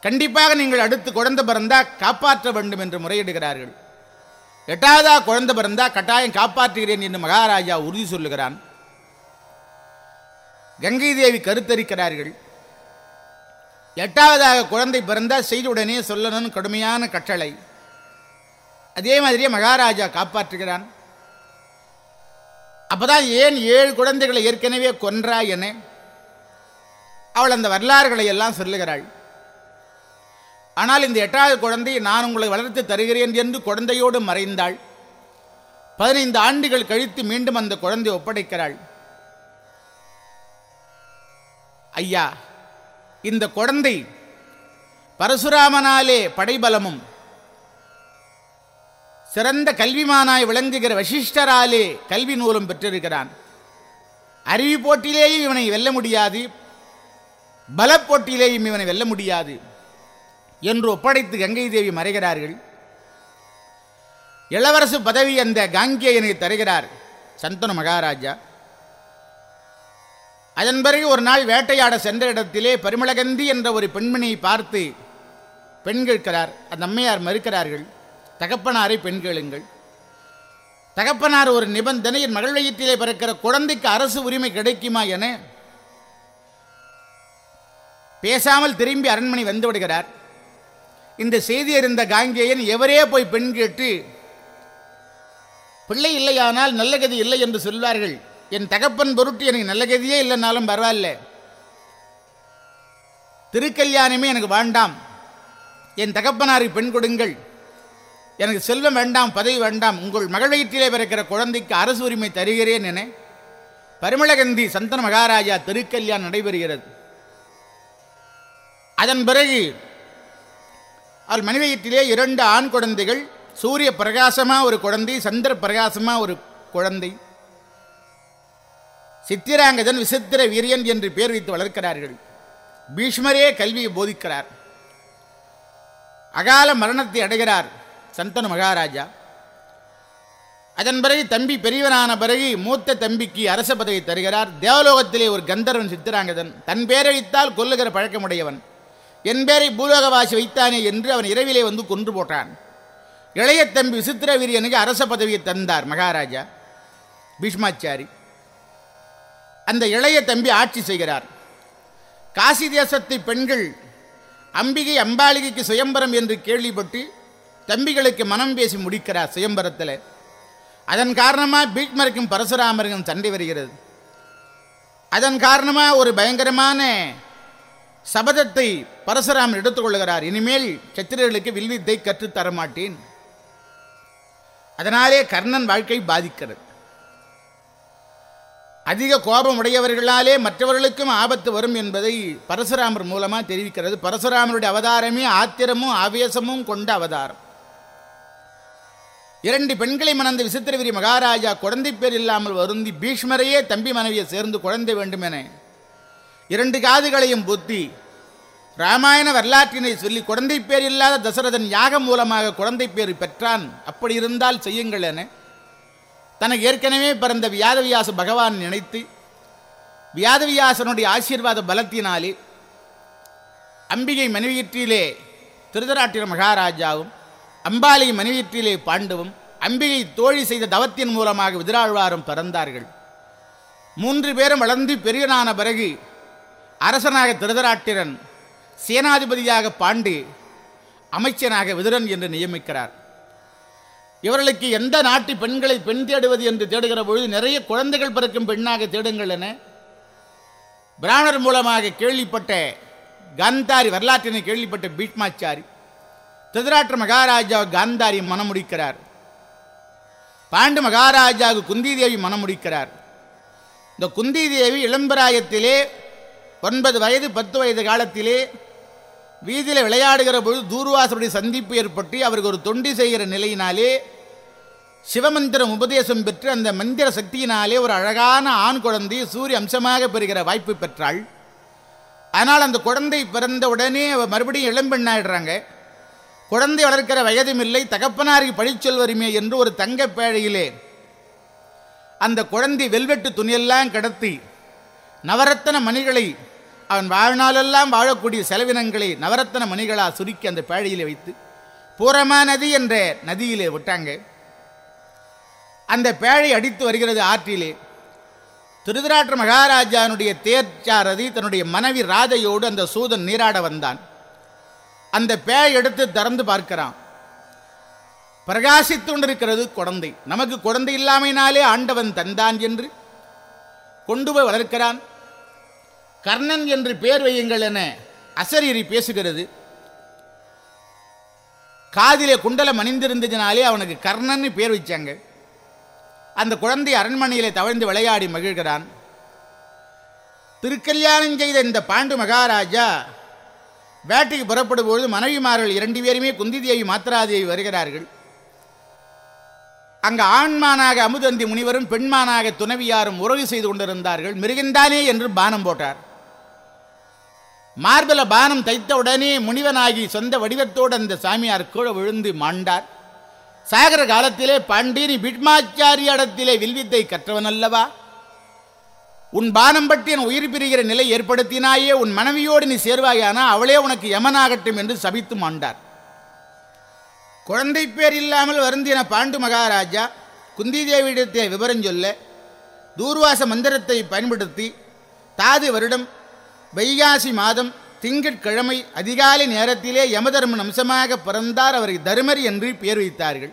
கண்டிப்பாக நீங்கள் அடுத்து குழந்தை பிறந்தா காப்பாற்ற வேண்டும் என்று முறையிடுகிறார்கள். எட்டாவதா குழந்தை பிறந்தா கட்டாயம் காப்பாற்றுகிறேன் என்று மகாராஜா உறுதி சொல்லுகிறான். கங்கை தேவி கருத்தரிக்கிறார்கள். எட்டாவதாக குழந்தை பிறந்தா செய்தி உடனே சொல்லணும்னு கடுமையான கட்டளை. அதே மாதிரியே மகாராஜா காப்பாற்றுகிறான். அப்பதான் ஏன் ஏழு குழந்தைகளை ஏற்கனவே கொன்றா என? அவள் அந்த வரலாறுகளை எல்லாம் சொல்லுகிறாள். ஆனால் இந்த எட்டாவது குழந்தையை நான் உங்களை வளர்த்து தருகிறேன் என்று குழந்தையோடு மறைந்தாள். பதினைந்து ஆண்டுகள் கழித்து மீண்டும் அந்த குழந்தை ஒப்படைக்கிறாள். ஐயா இந்த குழந்தை பரசுராமனாலே படைபலமும் சிறந்த கல்விமானாய் விளங்குகிற வசிஷ்டராலே கல்வி நூலும் பெற்றிருக்கிறான். அறிவு போட்டியிலேயும் இவனை வெல்ல முடியாது பல போட்டியிலேயும் இவனை வெல்ல முடியாது. என்று ஒப்படைத்து கங்கை தேவி மறைகிறார்கள். இளவரசு பதவி அந்த காங்கேயனை தருகிறார் சந்தனு மகாராஜா. அதன் பிறகு ஒரு நாள் வேட்டையாட சென்ற இடத்திலே பரிமளகந்தி என்ற ஒரு பெண்மணியை பார்த்து பெண் கேட்கிறார். அந்த அம்மையார் மறுக்கிறார்கள். தகப்பனாரை பெண் கேளுங்கள். தகப்பனார் ஒரு நிபந்தனை என் மகள் வயிற்றிலே பிறக்கிற குழந்தைக்கு அரசு உரிமை கிடைக்குமா என பேசாமல் திரும்பி அரண்மனை வந்து விடுகிறார். இந்த செய்தி அறிந்த காங்கேயன் எவரே போய் பெண் கேட்டு பிள்ளை இல்லையானால் நல்ல கதி இல்லை என்று சொல்வார்கள். என் தகப்பன் பொருட்டு எனக்கு நல்ல கதியே இல்லைனாலும் பரவாயில்ல. திருக்கல்யாணமே எனக்கு வேண்டாம். என் தகப்பனாருக்கு பெண் கொடுங்கள். எனக்கு செல்வம் வேண்டாம் பதவி வேண்டாம். உங்கள் மகள் வயிற்றிலே பிறக்கிற குழந்தைக்கு அரசு உரிமை தருகிறேன் என பரிமளகந்தி சந்தன மகாராஜா திருக்கல்யாணம் நடைபெறுகிறது. அதன் பிறகு அவள் மனைவயிற்றிலே இரண்டு ஆண் குழந்தைகள் சூரிய பிரகாசமாக ஒரு குழந்தை சந்திர பிரகாசமாக ஒரு குழந்தை. சித்திராங்கதன் விசித்திர வீரியன் என்று பெயர் வைத்து வளர்க்கிறார்கள். பீஷ்மரே கல்வியை போதிக்கிறார். அகால மரணத்தை அடைகிறார் சந்தனு மகாராஜா. அதன் பிறகு தம்பி பெரியவனான பிறகு மூத்த தம்பிக்கு அரச பதவி தருகிறார். தேவலோகத்திலே ஒரு கந்தர்வன் சித்திராங்கதன். தன் பேரை வைத்தால் கொல்லுகிற பழக்கமுடையவன். என் பேரை பூலோகவாசி வைத்தானே என்று அவன் இரவிலே வந்து கொன்று போட்டான். இளைய தம்பி விசித்திர வீரியனுக்கு அரச பதவியை தந்தார் மகாராஜா பீஷ்மாச்சாரி. அந்த இளைய தம்பி ஆட்சி செய்கிறார். காசி தேசத்து பெண்கள் அம்பிகை அம்பாளிகைக்கு சுயம்பரம் என்று கேள்விப்பட்டு தம்பிகளுக்கு மனம் பேசி முடிக்கிறார் சுயம்பரத்தில். அதன் காரணமாக பீஷ்மருக்கும் பரசுராமருக்கும் சண்டை வருகிறது. அதன் காரணமாக ஒரு பயங்கரமான சபதத்தை பரசுராமன் எடுத்துக்கொள்கிறார். இனிமேல் சத்திரர்களுக்கு வில்வித்தை கற்றுத்தர மாட்டேன் அதனாலே கர்ணன் வாழ்க்கை பாதிக்கிறது. அதிக கோபம் உடையவர்களாலே மற்றவர்களுக்கும் ஆபத்து வரும் என்பதை பரசுராமர் மூலமாக தெரிவிக்கிறது. பரசுராமருடைய அவதாரமே ஆத்திரமும் ஆவேசமும் கொண்ட அவதாரம். இரண்டு பெண்களை மணந்த விசித்திரவிரி மகாராஜா குழந்தை பேர் இல்லாமல் வருந்தி பீஷ்மரையே தம்பி மனைவியை சேர்ந்து குழந்தை வேண்டும் என இரண்டு காதுகளையும் புத்தி ராமாயண வரலாற்றினை சொல்லி குழந்தை பேர் இல்லாத தசரதன் யாகம் மூலமாக குழந்தை பேர் பெற்றான். அப்படி இருந்தால் செய்யுங்கள் என தனக்கு ஏற்கனவே பிறந்த வியாதவியாச பகவான் நினைத்து வியாதவியாசனுடைய ஆசீர்வாத பலத்தினாலே அம்பிகை மனைவியற்றிலே திருதராட்டிர மகாராஜாவும் அம்பாலை மனைவியற்றிலே பாண்டவும் அம்பிகை தோழி செய்த தவத்தின் மூலமாக விதிராழ்வாரும் பிறந்தார்கள். மூன்று பேரும் வளர்ந்து பெரியனான பிறகு அரசனாக திருதராட்டிரன் சேனாதிபதியாக பாண்டு அமைச்சனாக விதுரன் என்று நியமிக்கிறார். இவர்களுக்கு எந்த நாட்டு பெண்களை பெண் தேடுவது என்று தேடுகிற பொழுது நிறைய குழந்தைகள் பிறக்கும் பெண்ணாக தேடுங்கள் என பிராமணர் மூலமாக கேள்விப்பட்ட காந்தாரி வரலாற்றினை கேள்விப்பட்ட பீஷ்மாச்சாரி திருதராற்ற மகாராஜா காந்தாரி மனமுடிக்கிறார். பாண்டு மகாராஜாவுக்கு குந்தி தேவி மனமுடிக்கிறார். இந்த குந்தி தேவி இளம்பராயத்திலே ஒன்பது வயது பத்து வயது காலத்திலே வீதியில் விளையாடுகிற பொழுது தூர்வாசருடைய சந்திப்பு ஏற்பட்டு அவருக்கு ஒரு தொண்டி செய்கிற நிலையினாலே சிவமந்திரம் உபதேசம் பெற்று அந்த மந்திர சக்தியினாலே ஒரு அழகான ஆண் குழந்தை சூரிய அம்சமாக பெறுகிற வாய்ப்பு பெற்றாள். ஆனால் அந்த குழந்தை பிறந்த உடனே அவ மறுபடியும் இளம்பெண்ணாயிடுறாங்க. குழந்தை வளர்க்கிற வயதும் இல்லை தகப்பனாருக்கு பழிச்சொல் வருமே என்று ஒரு தங்க பேழையிலே அந்த குழந்தை வெல்வெட்டு துணியெல்லாம் கடத்தி நவரத்தன மணிகளை அவன் வாழ்நாளெல்லாம் வாழக்கூடிய செலவினங்களை நவரத்தன மணிகளா சுருக்கி அந்த பேழையிலே வைத்து பூரமா நதி என்ற நதியிலே விட்டாங்க. அந்த பேழை அடித்து வருகிறது ஆற்றிலே. திருதராற்ற மகாராஜானுடைய தேர்ச்சாரதி தன்னுடைய மனைவி ராதையோடு அந்த சூதன் நீராட வந்தான். அந்த பேழை எடுத்து திறந்து பார்க்கிறான். பிரகாசித்து கொண்டிருக்கிறது குழந்தை. நமக்கு குழந்தை இல்லாமையினாலே ஆண்டவன் தந்தான் என்று கொண்டு போய் வளர்க்கிறான். கர்ணன் என்று பேர் வையுங்கள் என அசரீரி பேசுகிறது. காதிலே குண்டலம் அணிந்திருந்ததினாலே அவனுக்கு கர்ணன்னு பேர் வச்சாங்க. அந்த குழந்தை அரண்மனையிலே தவழ்ந்து விளையாடி மகிழ்கிறான். திருக்கல்யாணம் செய்த இந்த பாண்டு மகாராஜா வேட்டைக்கு புறப்படும்போது மனைவிமார்கள் இரண்டு பேருமே குந்தி தேவி மாத்திராதேவி வருகிறார்கள். அங்கு ஆண்மானாக அமுதந்தி முனிவரும் பெண்மானாக துணவியாரும் உறவு செய்து கொண்டிருந்தார்கள். மிருகந்தானே என்று பானம் போட்டார். மார்பல பானம் தைத்த உடனே முனிவனாகி சொந்த வடிவத்தோடு அந்த சாமியார் கூட விழுந்து மாண்டார். சாகர காலத்திலே பாண்டினி பீட்மாச்சாரியடத்திலே வில்வித்தை கற்றவன் அல்லவா உன் பானம் பற்றி என் உயிர் பிரிகிற நிலை ஏற்படுத்தினாயே உன் மனைவியோடு நீ சேர்வாயானா அவளே உனக்கு யமனாகட்டும் என்று சபித்து மாண்டார். குழந்தை பேர் இல்லாமல் வருந்தின பாண்டு மகாராஜா குந்தி தேவியிடத்தை விவரம் சொல்ல தூர்வாச மந்திரத்தை பயன்படுத்தி தாது வருடம் வைகாசி மாதம் திங்கட்கிழமை அதிகாலை நேரத்திலே யமதர்மன் அம்சமாக பிறந்தார். அவரை தருமர் என்று பேர் வைத்தார்கள்.